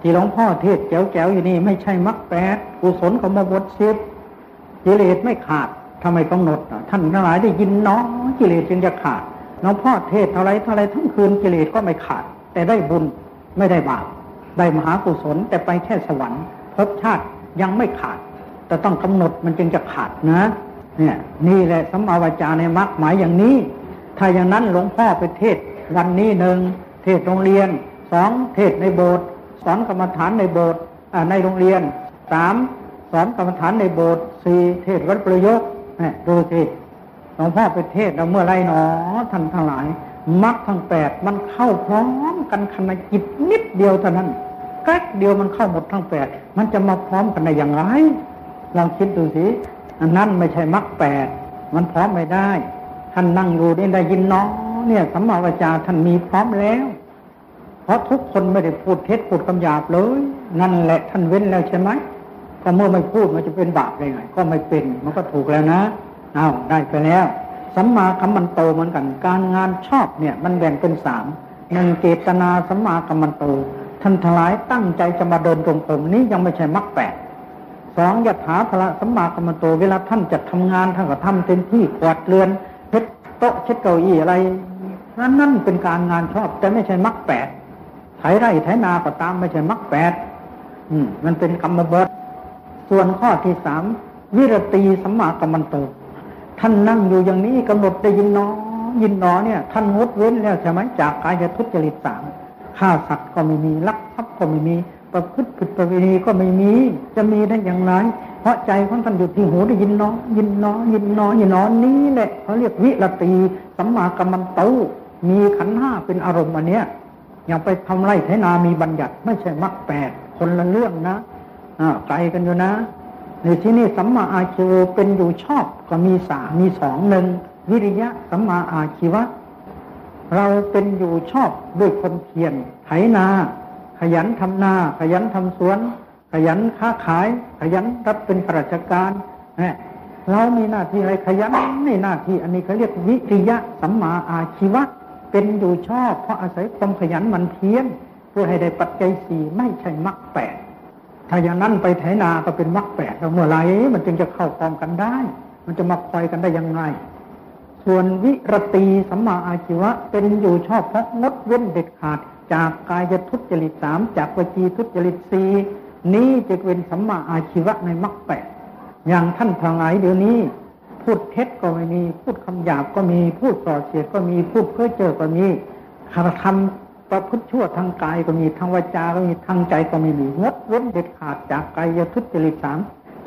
ที่หลวงพ่อเทศแจ๋วๆอยู่นี่ไม่ใช่มรรคแปดกุศลของมบทสิบกิเลสไม่ขาด ทำไมกำหนดท่านทั้งหลายได้ยินน้องกิเลสจึงจะขาดน้องพ่อเทศเท่าไรเท่าไรทั้งคืนกิเลสก็ไม่ขาด แต่ได้บุญไม่ได้บาปได้มหากุศลแต่ไปแค่สวรรค์ภพชาติยังไม่ขาด แต่ต้องกำหนดมันจึงจะขาดนะ เนี่ย นี่แหละสัมมาวจาในมรรคหมายอย่างนี้ ถ้าอย่างนั้นหลวงพ่อไปเทศวันนี้หนึ่งเทศโรงเรียนสองเทศในโบสถ์สอนกรรมฐานในโบสถ์ในโรงเรียนสามสอนกรรมฐานในโบสถ์สี่เทศวัดประโยค ดูสิหลวงพ่อไปเทศเราเมื่อไรหนอท่านทั้งหลายมรรคทั้งแปดมันเข้าพร้อมกันขณะจิตนิดเดียวเท่านั้นแก๊กเดียวมันเข้าหมดทั้งแปดมันจะมาพร้อมกันได้อย่างไรลองคิดดูสิอันนั้นไม่ใช่มรรคแปดมันพร้อมไม่ได้ท่านนั่งอยู่ได้ได้ยินน้องเนี่ยสัมมาวจาท่านมีพร้อมแล้ว เพราะทุกคนไม่ได้พูดเท็จพูดคำหยาบเลย นั่นแหละท่านเว้นแล้วใช่ไหม ก็เมื่อไม่พูดมันจะเป็นบาปได้ไง ก็ไม่เป็นมันก็ถูกแล้วนะอ้าวได้ไปแล้วสัมมากัมมันโตเหมือนกัน การงานชอบเนี่ย มันแบ่งเป็นสามหนึ่งเจตนาสัมมากัมมันโตท่านทลายตั้งใจจะมาเดินตรงผมนี้ยังไม่ใช่มรรคแปดสองยถาพระสัมมากัมมันโตเวลาท่านจะทำงานท่านก็ทำเต็มที่กวาดเรือนเช็ดโต๊ะเช็ดเก้าอี้อะไรนั่นนั่นเป็นการงานชอบ แต่ไม่ใช่มรรคแปดไถไร่ไถนาก็ตามไม่ใช่มรรคแปดอืมมันเป็นกรรมบด ส่วนข้อที่สามวิรตีสัมมากัมมันโต ท่านนั่งอยู่อย่างนี้กำหนดได้ยินนอยินนอเนี่ย ท่านงดเว้นแล้วใช่ไหมจากกายทุจริตสามฆ่าสัตว์ก็ไม่มีลักทรัพย์ก็ไม่มี ประพฤติผิดประเวณีก็ไม่มี จะมีได้อย่างไร เพราะใจของท่านอยู่ที่หูได้ยินนอยินนอยินนอยินนอนี้แหละเขาเรียกวิรตีสัมมากัมมันโตมีขันห้าเป็นอารมณ์อันเนี้ยอย่างไปทำไรเทนามีบัญญัติ ไม่ใช่มรรคแปดคนละเรื่องนะ ไกลกันอยู่นะ ในที่นี้สัมมาอาชีวเป็นอยู่ชอบก็มีสามมีสองหนึ่งวิริยะสัมมาอาชีวะ เราเป็นอยู่ชอบด้วยคนเพียรไถนา ขยันทำนา ขยันทำสวน ขยันค้าขาย ขยันรับเป็นข้าราชการเนี่ยเรามีหน้าที่อะไรขยันในหน้าที่อันนี้เขาเรียกวิริยะสัมมาอาชีวะ เป็นอยู่ชอบ เพราะอาศัยความขยันมันเพียรเพื่อให้ได้ปัจจัยสี่ไม่ใช่มรรคแปด ถ้าอย่างนั้นไปไถนาก็เป็นมรรคแปดแล้วเมื่อไรมันจึงจะเข้าพร้อมกันได้ มันจะมาคอยกันได้ยังไง ส่วนวิรตีสัมมาอาชีวะเป็นอยู่ชอบเพราะงดเว้นเด็ดขาด จากกายทุจริตสามจากวจีทุจริตสี่นี้จะเป็นสัมมาอาชีวะในมรรคแปดอย่างท่านทั้งหลเดี๋ยวนี้ พูดเท็จก็ไม่มี พูดคำหยาบก็มี พูดส่อเสียดก็มี พูดเพ้อเจ้อก็มีทำ ประพฤติชั่วทางกายก็มีทางวาจาก็มีทางใจก็ม่มีงดเว้นเด็ดขาดจากกายทุจริตสาม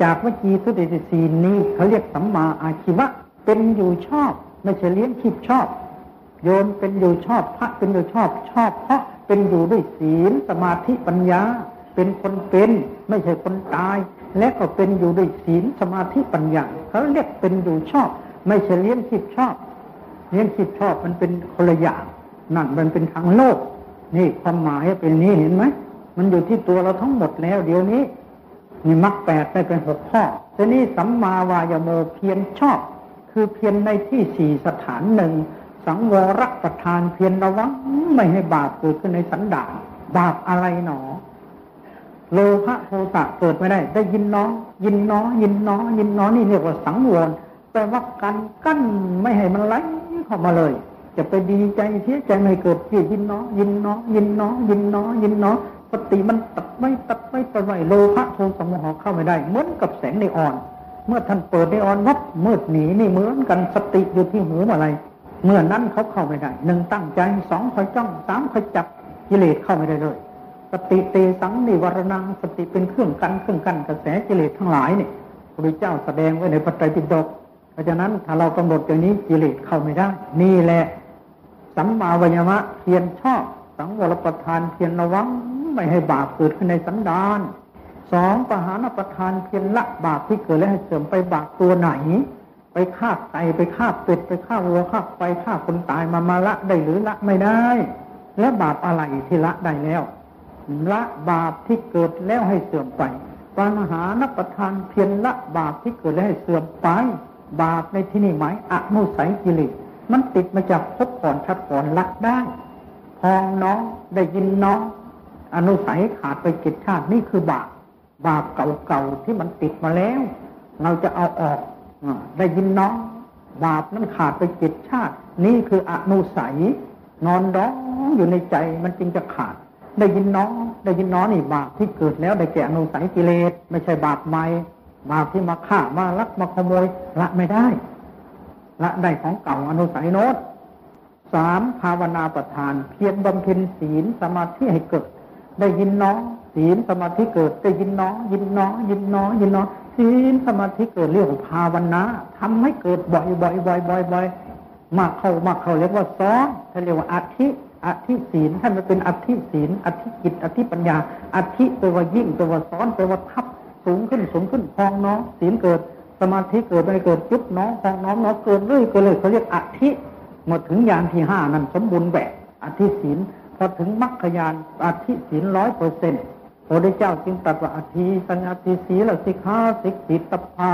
จากวจีทุจริตสีนี้เขาเรียกสัมมาอาชีวะ เป็นอยู่ชอบไม่ใช่เลี้ยงชีพชอบ โยมเป็นอยู่ชอบพระเป็นอยู่ชอบชอบเพราะเป็นอยู่ด้วยศีลสมาธิปัญญา เป็นคนเป็นไม่ใช่คนตาย และก็เป็นอยู่ด้วยศีลสมาธิปัญญาเขาเรียกเป็นอยู่ชอบ ไม่ใช่เลี้ยงชีพชอบ เลี้ยงคิดชอบมันเป็นคนละอย่างนั่นมันเป็นทางโลก นี่ความหมายเป็นนี้เห็นไหมมันอยู่ที่ตัวเราทั้งหมดแล้ว เดี๋ยวนี้นี่มรรคแปดได้เป็นหกข้อทีนี้สัมมาวายโมเพียรชอบ คือเพียรในที่สี่สถานหนึ่ง สังวรรักประทานเพียรระวังไม่ให้บาปเกิดขึ้นในสันดานบาปอะไรหนอ โลภะโทสะเกิดไม่ได้ ได้ยินน้อยินน้อยินน้อยินน้อนี่เรียกว่าสังวรแปลว่ากันกั้นไม่ให้มันไหลเข้ามาเลย จะไปดีใจเสียใจไม่เกิดที่ยินเน้อยินเน้อยินเน้อยินเน้อยินเน้อสติมันตัดไม่ตัดไม่ตัดไม่โลภะโทสะโมหะเข้าไม่ได้ เหมือนกับแสงในอ่อน เมื่อท่านเปิดในอ่อนวับมืดหนีนี่เหมือนกันสติอยู่ที่หูอะไร เมื่อนั้นเขาเข้าไม่ได้หนึ่งตั้งใจสองคอยจ้องสามคอยจับกิเลสเข้าไม่ได้เลย สติเตสังนิวรณังสติเป็นเครื่องกันเครื่องกันกระแสกิเลสทั้งหลายเนี่ยพระเจ้าแสดงไว้ในพระไตรปิฎกเพราะฉะนั้นถ้าเรากำหนดอย่างนี้กิเลสเข้าไม่ได้ นี่แหละ สัมมาวิญมะเพียรชอบ สังวรประทานเพียรระวังไม่ให้บาปเกิดขึ้นในสันดานสองปหานประทานเพียรละบาปที่เกิดและให้เสื่อมไปบาปตัวไหน ไปฆ่าไก่ไปฆ่าเป็ดไปฆ่าวัวฆ่าไปฆ่าคนตายมามาละได้หรือละไม่ได้ และบาปอะไรที่ละได้แล้ว ละบาปที่เกิดแล้วให้เสื่อมไปปัญหานประทานเพียรละบาปที่เกิดแล้วให้เสื่อมไป บาปในที่นี้หมายอนุสัยกิเลส มันติดมาจากพบก่อนชัดก่อนละได้พองน้องได้ยินน้อง อนุสัยขาดไปกิจชาตินี่คือบาปบาปเก่าๆที่มันติดมาแล้ว เราจะเอาออกได้ยินน้อง บาปนั้นขาดไปกิจชาติ นี่คืออนุสัย นอนร้องอยู่ในใจมันจึงจะขาด ได้ยินน้อง ได้ยินน้องนี่บาปที่เกิดแล้วได้แก่อนุสัยกิเลสไม่ใช่บาปใหม่บาปที่มาฆ่ามาลักมาขโมยละไม่ได้ ละได้ของเก่าอนุสัยโนตสามภาวนาประทาน เพียรบำเพ็ญศีลสมาธิให้เกิด ได้ยินน้องศีลสมาธิเกิด ได้ยินน้องยินน้องยินน้องยินน้องศีลสมาธิเกิดเรียกว่าภาวนาทำให้เกิดบ่อยบ่อยบ่อยบ่อยบ่อยมากเข้ามากเข้าเรียกว่าซ้อนท่านเรียกว่าอธิอธิศีลท่านมันเป็นอธิศีลอธิจิตอธิปัญญาอธิแปลว่ายิ่งแปลว่าซ้อนแปลว่าทับสูงขึ้นสูงขึ้นพองน้องศีลเกิด สมาธิเกิดไม่เกิดจุดน้องพองน้องน้องเกิดเรื่อยเกิดเลยเขาเรียกอธิหมดถึงยานที่ห้านั้นสมบูรณ์แบบอธิศีลพอถึงมรรคยานอธิศีลร้อยเปอร์เซ็นต์พระเจ้าจึงตรัสว่าอธิสัญญาธิศีลสิกขาสิกจิตตภา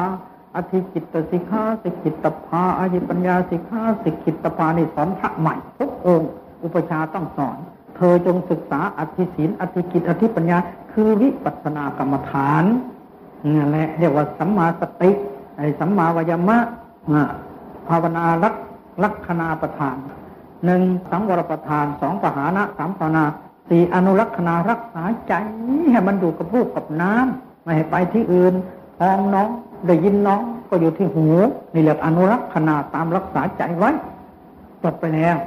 อธิจิตสิกขาสิกจิตตภาอายิปัญญาสิกขาสิกจิตภาในสอนพระใหม่ทุกองค์อุปชาต้องสอน เธอจงศึกษาอธิศีลอธิกิจอธิปัญญา คือวิปัสสนากรรมฐาน นี่แหละเรียกว่าสัมมาสติไอ้สัมมาวายามะภาวนารักลักษณาประทานหนึ่งสังวรประทานสองปหานะสามปนาสี่อนุรักษณารักษาใจให้มันอยู่กับลูกกับน้ำไม่ให้ไปที่อื่นพองน้องได้ยินน้องก็อยู่ที่หูนี่เรียกอนุรักษณาตามรักษาใจไว้จบไปแล้ว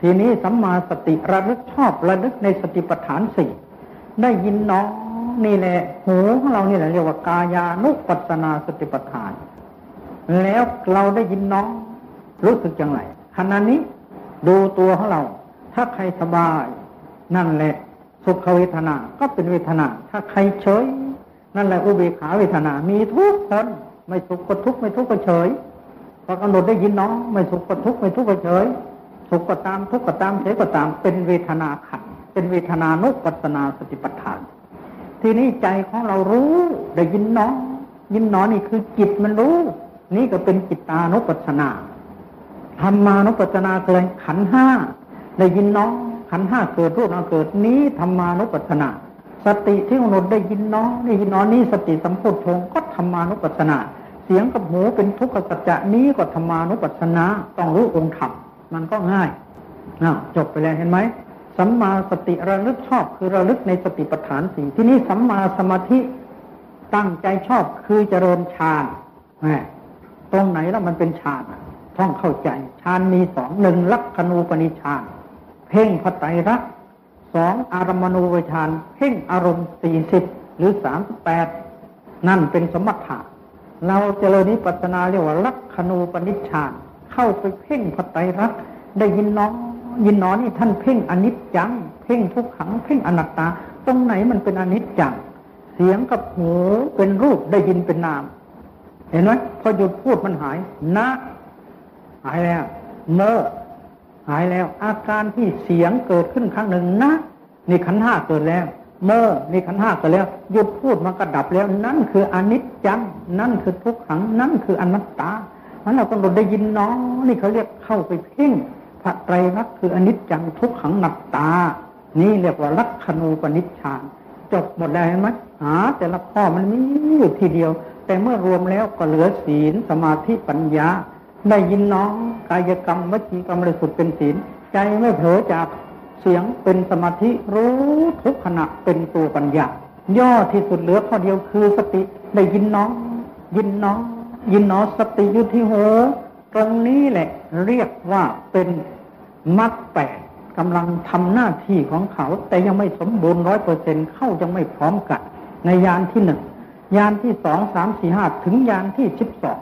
ทีนี้สัมมาสติระลึกชอบระลึกในสติปัฏฐานสี่ได้ยินน้อง นี่แหละหูของเราเนี่แหละเรียกว่ากายานุปัสนาสติปัฏฐาน แล้วเราได้ยินน้องรู้สึกอย่างไรขณะนี้ดูตัวของเรา ถ้าใครสบาย นั่นแหละสุขเวทนา ก็เป็นเวทนา ถ้าใครเฉย นั่นแหละอุเบกขาเวทนา มีทุกคนไม่สุขก็ทุกข์ไม่ทุกข์ก็เฉยพอกำหนดได้ยินน้องไม่สุขก็ทุกข์ไม่ทุกข์ก็เฉยสุขก็ตามทุกข์ก็ตามเฉยก็ตามเป็นเวทนาขันเป็นเวทนานุปัสนาสติปัฏฐาน ทีนี้ใจของเรารู้ได้ยินน้องยินน้องนี่คือจิตมันรู้ นี่ก็เป็นจิตตานุปัสนาธรรมานุปัจนาเกิดขันห้าได้ยินน้องขันห้าเกิดรูปนาเกิดนี้ธรรมานุปัจนา สติที่กำหนดได้ยินน้องได้ยินน้องนี้สติสัมพุทโธก็ธรรมานุปัจนา เสียงกับหูเป็นทุกขสัจจะนี้ก็ธรรมานุปัจนา ต้องรู้องค์ธรรมมันก็ง่ายนะจบไปแล้วเห็นไหม สัมมาสติระลึกชอบคือระลึกในสติปัฏฐานสี่ที่นี้สัมมาสมาธิตั้งใจชอบคือเจริญฌานตรงไหนแล้วมันเป็นฌานต้องเข้าใจฌานมีสองหนึ่งลักขณูปนิชานเพ่งพระไตรลักษณ์สองอารมณูปฌานเพ่งอารมณ์สี่สิบหรือสามสิบแปดนั่นเป็นสมถะเราเจริญนิปัสนาเรียกว่าลักขณูปนิชานเข้าไปเพ่งพระไตรลักษณ์ได้ยินน้อง ยินน้อนี่ท่านเพ่งอนิจจัง เพ่งทุกขัง เพ่งอนัตตา ตรงไหนมันเป็นอนิจจัง เสียงกับหูเป็นรูปได้ยินเป็นนาม เห็นไหมพอหยุดพูดมันหายนะหายแล้วเนอหายแล้ว อาการที่เสียงเกิดขึ้นครั้งหนึ่งนะนี่ขันห้าเกิดแล้วเมื่อนี่ขันห้าเกิดแล้วหยุดพูดมันก็ดับแล้ว นั่นคืออนิจจัง นั่นคือทุกขัง นั่นคืออนัตตามันเราก็โดได้ยินน้องนี่เขาเรียกเข้าไปเพ่ง พระไตรลักษณ์คืออนิจจังทุกขังหนัตตา นี่เรียกว่าลักขณูปนิชฌานจบหมดแล้วเห็นไหมหาแต่ละข้อมันมีอยู่ทีเดียว แต่เมื่อรวมแล้วก็เหลือศีลสมาธิปัญญา ได้ยินน้องกายกรรมวจีกรรมบริสุทธิ์เป็นศีล ใจไม่เผลอจากเสียงเป็นสมาธิรู้ทุกขณะเป็นตัวปัญญา ย่อที่สุดเหลือข้อเดียวคือสติได้ยินน้อง ยินน้องยินน้องสติอยู่ที่หัว ตรงนี้แหละเรียกว่าเป็นมรรคแปดกำลังทำหน้าที่ของเขา แต่ยังไม่สมบูรณ์ร้อยเปอร์เซ็นเข้ายังไม่พร้อมกัน ในยานที่หนึ่งยานที่สองสามสี่ห้าถึงยานที่สิบสอง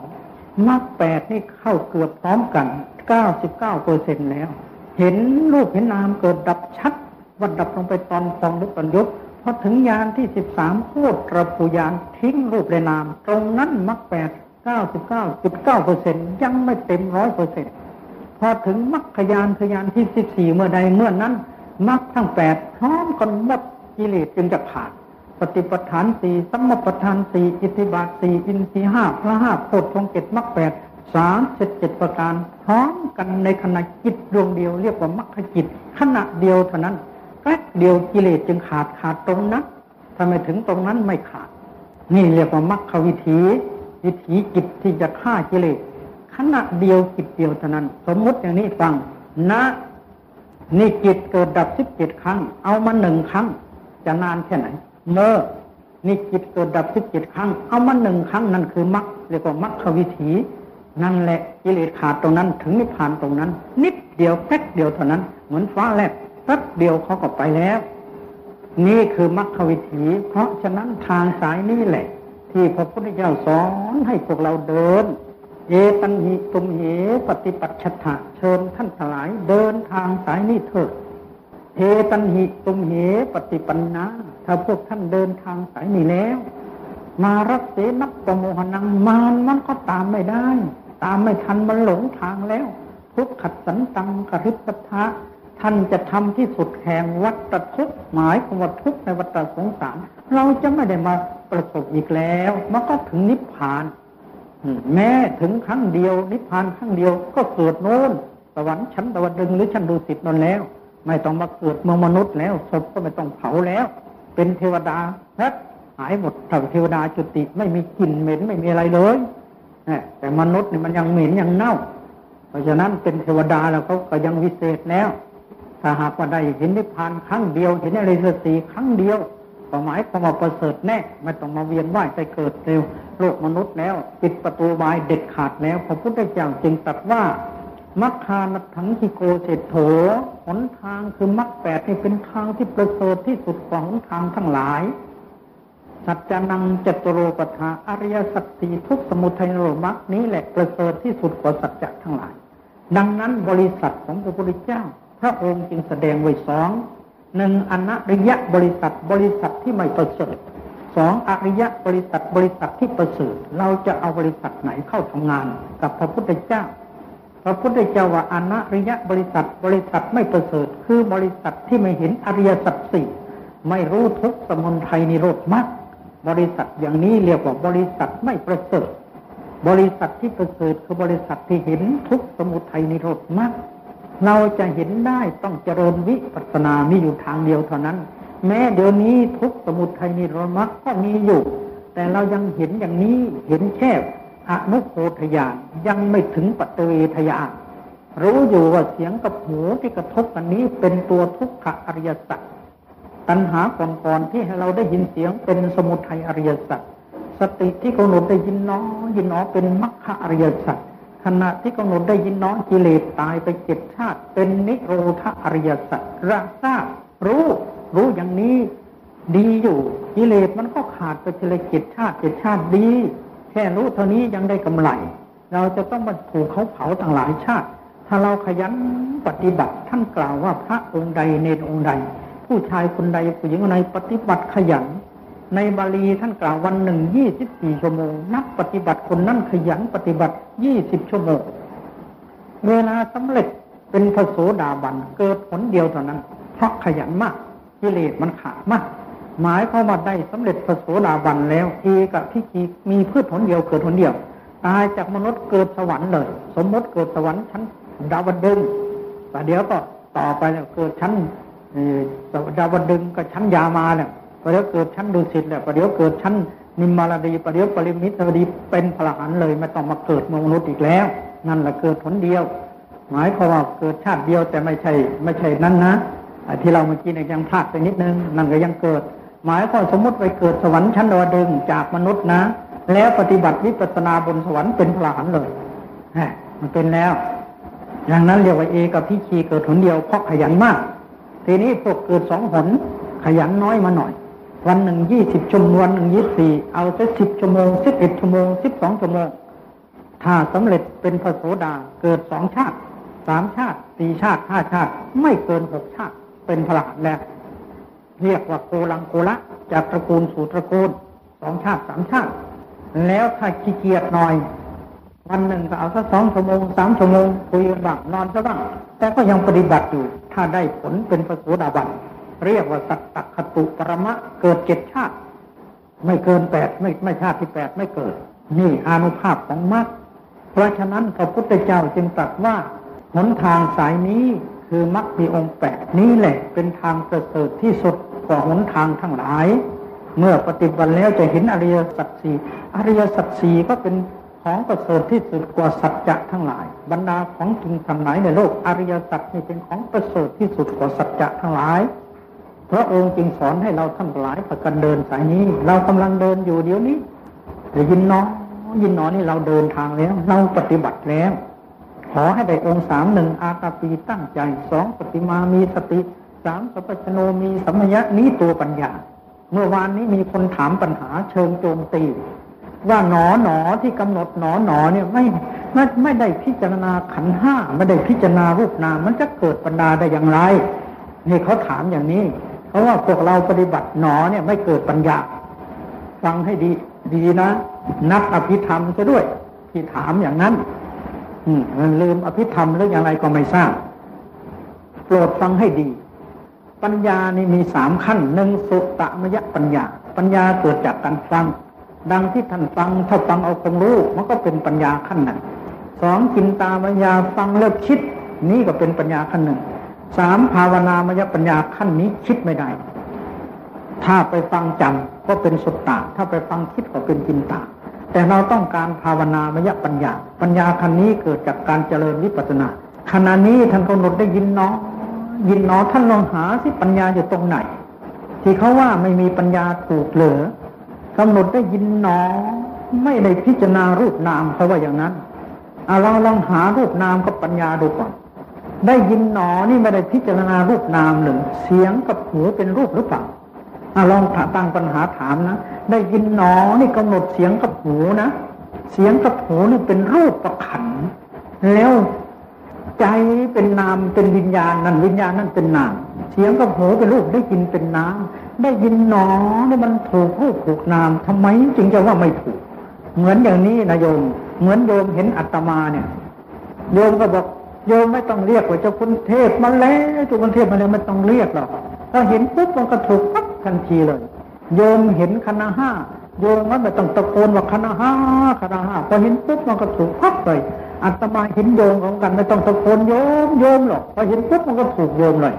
มรรคแปดนี่เข้าเกือบพร้อมกันเก้าสิบเก้าเปอร์เซ็นแล้ว เห็นรูปเห็นนามเกิดดับชัดวัดดับลงไปตอนฟองหรือตอนยุบพอถึงยานที่สิบสามพูดระปุยานทิ้งรูปและนาม ตรงนั้นมรรคแปด เก้าสิบเก้าจุดเก้าเปอร์เซ็นยังไม่เต็มร้อยเปอร์เซ็นต์พอถึงมรรคยานขยานที่สิบสี่เมื่อใดเมื่อนั้นมรรคทั้งแปดพร้อมกันหมดกิเลสจึงจะขาดปฏิปทานสี่สัมมปทานสี่อิทธิบาทสี่อินทรีห้าพระห้าโพชฌงเจ็ดมรรคแปดสามสิบเจ็ดประการพร้อมกันในขณะจิตดวงเดียวเรียกว่ามรรคจิต ขณะเดียวเท่านั้นแป๊บเดียวกิเลสจึงขาดขาดตรงนั้นทำไมถึงตรงนั้นไม่ขาด นี่เรียกว่ามรรควิถี วิถีจิตที่จะฆ่ากิเลสขณะเดียวจิตเดียวเท่านั้น สมมุติอย่างนี้ฟังนะนี่จิตเกิดดับสิบเจ็ดครั้ง เอามาหนึ่งครั้ง จะนานแค่ไหนเมื่อนี่จิตเกิดดับสิบเจ็ดครั้ง เอามาหนึ่งครั้งนั่นคือมรรคเรียกว่ามรรควิถี นั่นแหละกิเลสขาดตรงนั้น ถึงนิพพานตรงนั้น นิดเดียวแป๊บเดียวเท่านั้น เหมือนฟ้าแลบแป๊บเดียวเขาก็ไปแล้ว นี่คือมรรควิถี เพราะฉะนั้นทางสายนี้แหละ ที่พระพุทธเจ้าสอนให้พวกเราเดิน เอตันหิตุมเหปฏิปัชชะเชิญท่านทั้งหลายเดินทางสายนี้เถิดเอตันหิตุมเหปฏิปันนาถ้าพวกท่านเดินทางสายนี้แล้ว มารักเสนักประโมหนังมานมันก็ตามไม่ได้ ตามไม่ทันมันหลงทางแล้ว ทุกขัดสันตังกริปทะท่านจะทำที่สุดแห่งวัฏทุกข์หมายของวัฏทุกข์ในวัฏสงสาร เราจะไม่ได้มา ประสบอีกแล้ว มันก็ถึงนิพพานแม้ถึงครั้งเดียว นิพพานครั้งเดียวก็เกิดโน้นสวรรค์ชั้นตะวันดึงหรือชั้นดุสิตนั่นแล้ว ไม่ต้องมาเกิดเมืองมนุษย์แล้วศพก็ไม่ต้องเผาแล้ว เป็นเทวดาฮะหายหมดถ้าเทวดาจุติไม่มีกลิ่นเหม็นไม่มีอะไรเลยแต่มนุษย์นี่มันยังเหม็นยังเน่า เพราะฉะนั้นเป็นเทวดาแล้วเขาก็ยังวิเศษแล้ว ถ้าหากว่าได้เห็นนิพพานครั้งเดียวเห็นอะไรสติครั้งเดียว ก็หมายความว่าประเสริฐแน่ไม่ต้องมาเวียนว่ายไปเกิดเร็วโลกมนุษย์แล้ว ปิดประตูบายเด็ดขาดแล้วพระพุทธเจ้าจึงตรัสว่ามัคคานัถังทิโกเศรษโถหนทางคือมรรคแปดนี่เป็นทางที่ประเสริฐที่สุดของหนทางทั้งหลาย สัจจานังจตุโรปทาอริยสัจสีทุกสมุทัยนโรมักนี้แหละประเสริฐที่สุดกว่าสัจจะทั้งหลาย ดังนั้นบริษัทของพระพุทธเจ้า พระองค์จึงแสดงไว้สอง หนึ่งอนัริยะบริษัทบริษัทที่ไม่ประเสริฐสองอริยะบริษัทบริษัทที่ประเสริฐเราจะเอาบริษัทไหนเข้าทำงานกับพระพุทธเจ้า พระพุทธเจ้าว่าอนัริยะบริษัทบริษัทไม่ประเสริฐคือบริษัทที่ไม่เห็นอริยสัจสี่ไม่รู้ทุกสมุทัยนิโรธมรรคบริษัทอย่างนี้เรียกว่าบริษัทไม่ประเสริฐบริษัทที่ประเสริฐคือบริษัทที่เห็นทุกสมุทัยนิโรธมรรค เราจะเห็นได้ต้องเจริญวิปัสสนามีอยู่ทางเดียวเท่านั้น แม้เดี๋ยวนี้ทุกสมุทัยนิโรธมรรคก็มีอยู่ แต่เรายังเห็นอย่างนี้เห็นแค่อนุโพธยานยังไม่ถึงปัตเวทยานรู้อยู่ว่าเสียงกับหูที่กระทบกันนี้เป็นตัวทุกขอริยสัจตัณหาก่อนๆที่ให้เราได้ยินเสียงเป็นสมุทัยอริยสัจสติที่กำหนดได้ยินน้อยินน้อเป็นมรรคอริยสัจ ขณะที่กำหนดได้ยินน้องกิเลสตายไปเจ็ดชาติ เป็นนิโรธอริยสัจระทราบรู้รู้อย่างนี้ ดีอยู่กิเลสมันก็ขาดไปทีละเจ็ดชาติเจ็ดชาติดี แค่รู้เท่านี้ยังได้กำไร เราจะต้องมาถูกเขาเผาต่างหลายชาติ ถ้าเราขยันปฏิบัติท่านกล่าวว่าพระองค์ใดเนรองค์ใด ผู้ชายคนใดผู้หญิงคนใดปฏิบัติขยัน ในบาลีท่านกล่าววันหนึ่งยี่สิบสี่ชั่วโมง นักปฏิบัติคนนั้นขยันปฏิบัติยี่สิบชั่วโมง เวลาสำเร็จเป็นพระโสดาบันเกิดผลเดียวเท่านั้น เพราะขยันมากกิเลสมันขาดมาก หมายเข้ามาได้สำเร็จพระโสดาบันแล้วเอกับพิกีมีพืชผลเดียวเกิดผลเดียว ตายจากมนุษย์เกิดสวรรค์เลย สมมติเกิดสวรรค์ชั้นดาวดึงแต่เดี๋ยวก็ต่อไปเนี่ยเกิดชั้นดาวดึงกับชั้นยามาเนี่ย ประเดี๋ยวเกิดชั้นดุสิตแหละประเดี๋ยวเกิดชั้นนิมมาลดีประเดี๋ยวปริมิตรดีเป็นพระหันเลยไม่ต้องมาเกิดมนุษย์อีกแล้ว นั่นแหละเกิดผลเดียว หมายความว่าเกิดชาติเดียวแต่ไม่ใช่ไม่ใช่นั่นนะที่เราเมื่อกี้เนี่ยยังพลาดไปนิดนึงนั่นก็ยังเกิด หมายความสมมติไปเกิดสวรรค์ชั้นดาวดึงจากมนุษย์นะ แล้วปฏิบัติวิปัสสนาบนสวรรค์เป็นพระหันเลยมันเป็นแล้วอย่างนั้นเรียกว่าเอกับพิชีเกิดหนเดียวเพราะขยันมาก ทีนี้พวกเกิดสองหนขยันน้อยมาหน่อย วันหนึ่งยี่สิบชั่วโมงวันหนึ่งยี่สี่เอาสักสิบชั่วโมงสิบเอ็ดชั่วโมงสิบสองชั่วโมง ถ้าสำเร็จเป็นพระโสดาเกิดสองชาติสามชาติสี่ชาติห้าชาติ ไม่เกินหกชาติ เป็นพระหันแล้ว เรียกว่าโกลังโกละจากตระกูลสู่ตระกูลสองชาติสามชาติ แล้วถ้าขี้เกียจหน่อย วันหนึ่งก็เอาสักสองชั่วโมงสามชั่วโมงคุยบ้างนอนซะบ้างแต่ก็ยังปฏิบัติอยู่ ถ้าได้ผลเป็นพระโสดาบัน เรียกว่าสัตตคตุปรมะเกิดเจ็ดชาติ ไม่เกินแปดไม่ไม่ชาติที่แปดไม่เกิด นี่อนุภาพของมรรคเพราะฉะนั้นพระพุทธเจ้าจึงตรัสว่าหนทางสายนี้คือมรรคมีองค์แปดนี้แหละ เป็นทางประเสริฐที่สุดกว่าหนทางทั้งหลาย เมื่อปฏิบัติแล้วจะเห็นอริยสัจสี่อริยสัจสี่ก็เป็นของประเสริฐที่สุดกว่าสัจจะทั้งหลาย บรรดาของจริงทั้งหลายในโลกอริยสัจนี่เป็นของประเสริฐที่สุดกว่าสัจจะทั้งหลาย พระองค์จึงสอนให้เราทั้งหลายประกันเดินสายนี้ เรากำลังเดินอยู่เดี๋ยวนี้ได้ยินน้อยินน้อนี่เราเดินทางแล้ว เราปฏิบัติแล้ว ขอให้ได้องค์สามหนึ่งอาตาปีตั้งใจสองปฏิมามีสติสามสัพชโนมีสัมมยะนี้ตัวปัญญา เมื่อวานนี้มีคนถามปัญหาเชิงโจมตี ว่าหนอหนอที่กำหนดหนอหนอเนี่ยไม่ไม่ไม่ได้พิจารณาขันห้าไม่ได้พิจารณารูปนามมันจะเกิดปัญญาได้อย่างไรนี่เขาถามอย่างนี้ เพราะว่าพวกเราปฏิบัติหนอเนี่ยไม่เกิดปัญญา ฟังให้ดี ดีนะ นักอภิธรรมซะด้วย ที่ถามอย่างนั้น อืมลืมอภิธรรมหรืออย่างไรก็ไม่ทราบโปรดฟังให้ดี ปัญญานี่มีสามขั้นหนึ่งสุตตมยปัญญา ปัญญาเกิดจากการฟัง ดังที่ท่านฟังถ้าฟังเอาคงรู้มันก็เป็นปัญญาขั้นหนึ่งสองกินตาปัญญาฟังเลิกคิด นี่ก็เป็นปัญญาขั้นหนึ่ง สามภาวนามยปัญญาขั้นนี้คิดไม่ได้ ถ้าไปฟังจำก็เป็นสุตตาถ้าไปฟังคิดก็เป็นจินตาแต่เราต้องการภาวนามยปัญญา ปัญญาขั้นนี้เกิดจากการเจริญวิปัสสนาขณะนี้ท่านกำหนดได้ยินเนาะยินเนาะท่านลองหาสิปัญญาอยู่ตรงไหน ที่เขาว่าไม่มีปัญญาถูกเหลือกำหนดได้ยินเนาะไม่ได้พิจารณารูปนามเขาว่าอย่างนั้นเอาเราลองหารูปนามกับปัญญาดูก่อน ได้ยินหนอนี่ไม่ได้พิจารณารูปนามหนึ่ง เสียงกับหูเป็นรูปหรือเปล่าลองตั้งปัญหาถามนะ ได้ยินหนอนี่กำหนดเสียงกับหูนะ เสียงกับหูนี่เป็นรูปประขัน แล้วใจเป็นนามเป็นวิญญาณนั่นวิญญาณนั่นเป็นนาม เสียงกับหูเป็นรูปได้ยินเป็นนาม ได้ยินหนอนี่มันถูกรูปถูกนามทำไมจึงจะว่าไม่ถูก เหมือนอย่างนี้นะโยม เหมือนโยมเห็นอัตมาเนี่ย โยมก็บอก โยมไม่ต้องเรียกว่าเจ้าคุณเทพมาแล้วเจ้าคุณเทพมาแล้วไม่ต้องเรียกหรอกถ้าเห็นปุ๊บมันก็ถูกปั๊บทันทีเลย โยมเห็นคณะห้าโยมมันไม่ต้องตะโกนว่าคณะห้าคณะห้าพอเห็นปุ๊บมันก็ถูกปั๊บเลยอัตมาเห็นโยมของกันไม่ต้องตะโกนโยมโยมหรอกพอเห็นปุ๊บมันก็ถูกโยมเลย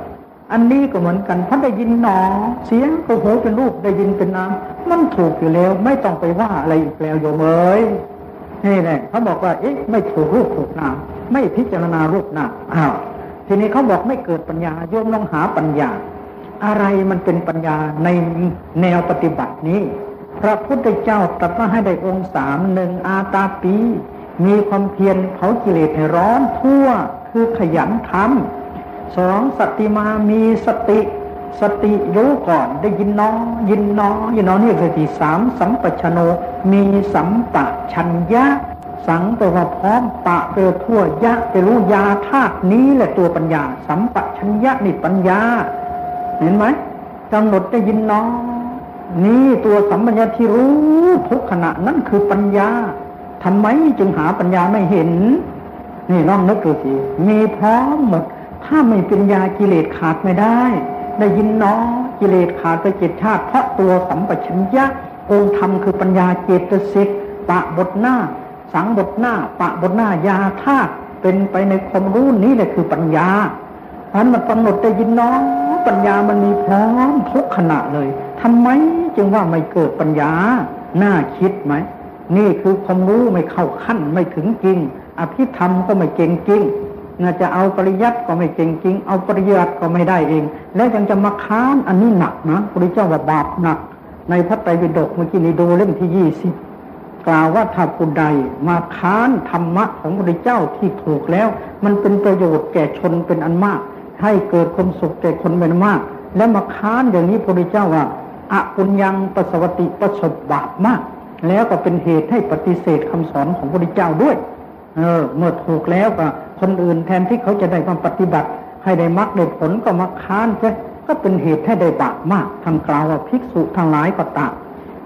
อันนี้ก็เหมือนกันพันได้ยินหนอ เสียงก็หูเป็นรูปได้ยินเป็นน้ำมันถูกอยู่แล้ว ไม่ต้องไปว่าอะไรอีกแล้วโยมเอ้ยนี่แหละเขาบอกว่าเอ๊ะไม่ถูกรูปถูกนาม ไม่พิจารณารูปนามอ้าวทีนี้เขาบอกไม่เกิดปัญญาโยมลองหาปัญญา อะไรมันเป็นปัญญาในแนวปฏิบัตินี้ พระพุทธเจ้าตรัสว่าให้ได้องค์สามหนึ่งอาตาปี มีความเพียรเผากิเลสให้ร้อนทั่วคือขยันทำสองสติมามีสติสติรู้ก่อนได้ยินน้อยินน้อยินน้อนี่คือที่สามสัมปชโนมีสัมปชัญญะ สังแปลว่าพร้อมปะเปลทั่วยะไปรู้ยาธาตุนี้แหละตัวปัญญา สัมปะชัญญะนี่ปัญญา เห็นไหมกำหนดได้ยินน้อนี่ตัวสัมปัญญาที่รู้ทุกขณะนั่นคือปัญญาทำไมจึงหาปัญญาไม่เห็น นี่ลองนึกดูสิมีพร้อมหมด ถ้าไม่เป็นยากิเลสขาดไม่ได้ ได้ยินเนาะกิเลสขาดไปเจ็ดชาติ เพราะตัวสัมปชัญญะองค์ธรรมคือปัญญาเจตสิกปะบทหน้า สังบทหน้า ปะบทหน้ายาธาตุเป็นไปในความรู้นี้แหละคือปัญญาเพราะมันกำหนดได้ยินเนาะปัญญามันมีพร้อมทุกขณะเลยทำไมจึงว่าไม่เกิดปัญญา น่าคิดไหม นี่คือความรู้ไม่เข้าขั้นไม่ถึงจริง อภิธรรมก็ไม่เก่งจริงน่าจะเอาปริยัติก็ไม่เก่งจริง เอาปริยัติก็ไม่ได้เอง แล้วยังจะมาค้านอันนี้หนักนะพระเจ้าว่าบาปหนัก ในพระไตรปิฎกเมื่อกี้นี้ดูเล่มที่ยี่สิบ กล่าวว่าถ้าผู้ใดมาค้านธรรมะของพระเจ้าที่ถูกแล้ว มันเป็นประโยชน์แก่ชนเป็นอันมาก ให้เกิดความสุขแก่คนเป็นมาก แล้วมาค้านอย่างนี้พระเจ้าว่าอปุญญังประสวติประสบบาปมาก แล้วก็เป็นเหตุให้ปฏิเสธคำสอนของพระเจ้าด้วย เออ เมื่อถูกแล้วก็คนอื่นแทนที่เขาจะได้มามปฏิบัติ ให้ได้มรรคได้ผลก็มาค้านใช่ก็เป็นเหตุให้ได้บาปมากทางกล่าวว่าภิกษุทั้งหลายก็ตาม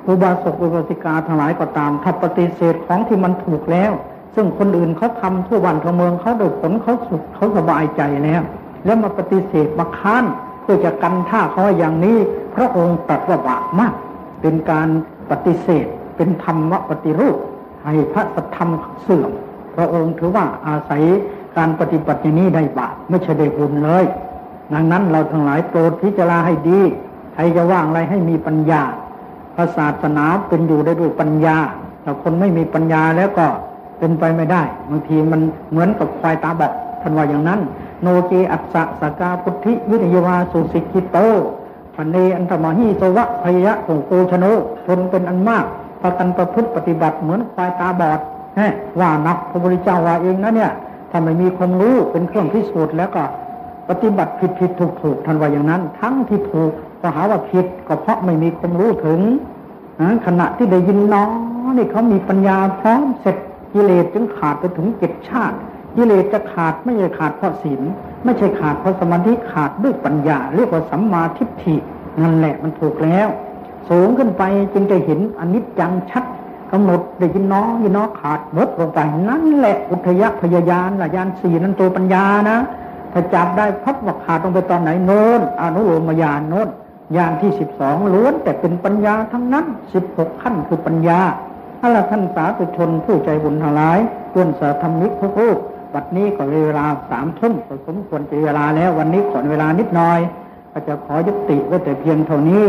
อุบาสกอุบาสิกาทั้งหลายก็ตามถ้าปฏิเสธของที่มันถูกแล้ว ซึ่งคนอื่นเขาทาทั่ววันทั่วเมืองเขาได้ผลเขาสุขเขาสบายใจแล้ว แล้วมาปฏิเสธมาค้านเพื่อจะกันท่าเขาอย่างนี้ พระองค์ตรัสว่าบาปมาก เป็นการปฏิเสธ เป็นธรรมปฏิรูปให้พระสัทธรรมเสื่อมพระองค์ถือว่าอาศัยการปฏิบัติอย่างนี้ได้บาปไม่ใช่ได้บุญเลย ดังนั้นเราทั้งหลายโปรดพิจารณาให้ดีใครจะว่างอะไรให้มีปัญญา พระศาสนาเป็นอยู่ได้ด้วยปัญญา แต่คนไม่มีปัญญาแล้วก็เป็นไปไม่ได้ บางทีมันเหมือนกับควายตาบอดท่านว่าอย่างนั้น โนเจอัสสะสกาพุทธิวิทยวาสุสิกิโตพันเนอันตมาหิโตวะพยะโงโกชโนทนเป็นอันมากพากันประพฤติปฏิบัติเหมือนควายตาบอดว่านักพระพุทธเจ้าว่าเองนะเนี่ยถ้าไม่มีความรู้เป็นเครื่องพิสูจน์แล้วก็ปฏิบัติผิดผิดถูกถูกท่านว่าอย่างนั้น ทั้งที่ถูก ก็หาว่าผิดก็เพราะไม่มีความรู้ถึงขณะที่ได้ยินน้องนี่เขามีปัญญาพร้อมเสร็จกิเลสจึงขาดไปถึงเจ็ดชาติกิเลสจะขาดไม่ใช่ขาดเพราะศีลไม่ใช่ขาดเพราะสมาธิขาดด้วยปัญญา เรียกว่าสัมมาทิฏฐินั่นแหละมันถูกแล้ว สูงขึ้นไปจึงจะเห็นอนิจจังชัดกำหนดได้ยินน้อยินน้อขาดลดลงไปนั่นแหละอุทยพยายานละยานสี่นั้นตัวปัญญานะถ้าจับได้พับว่าขาดลงไปตอนไหนโน้นอนุโลมยานโน้น ยานที่สิบสองล้วนแต่เป็นปัญญาทั้งนั้นสิบหกขั้นคือปัญญาถ้าเราท่านสาธุชนผู้ใจบุญทั้งหลายเพื่อนสาธรรมิกทุกรูปวันนี้ก็เวลาสามทุ่มก็สมควรจะเวลาแล้ววันนี้ขอเวลานิดหน่อย ก็จะขอยุติไว้แต่เพียงเท่านี้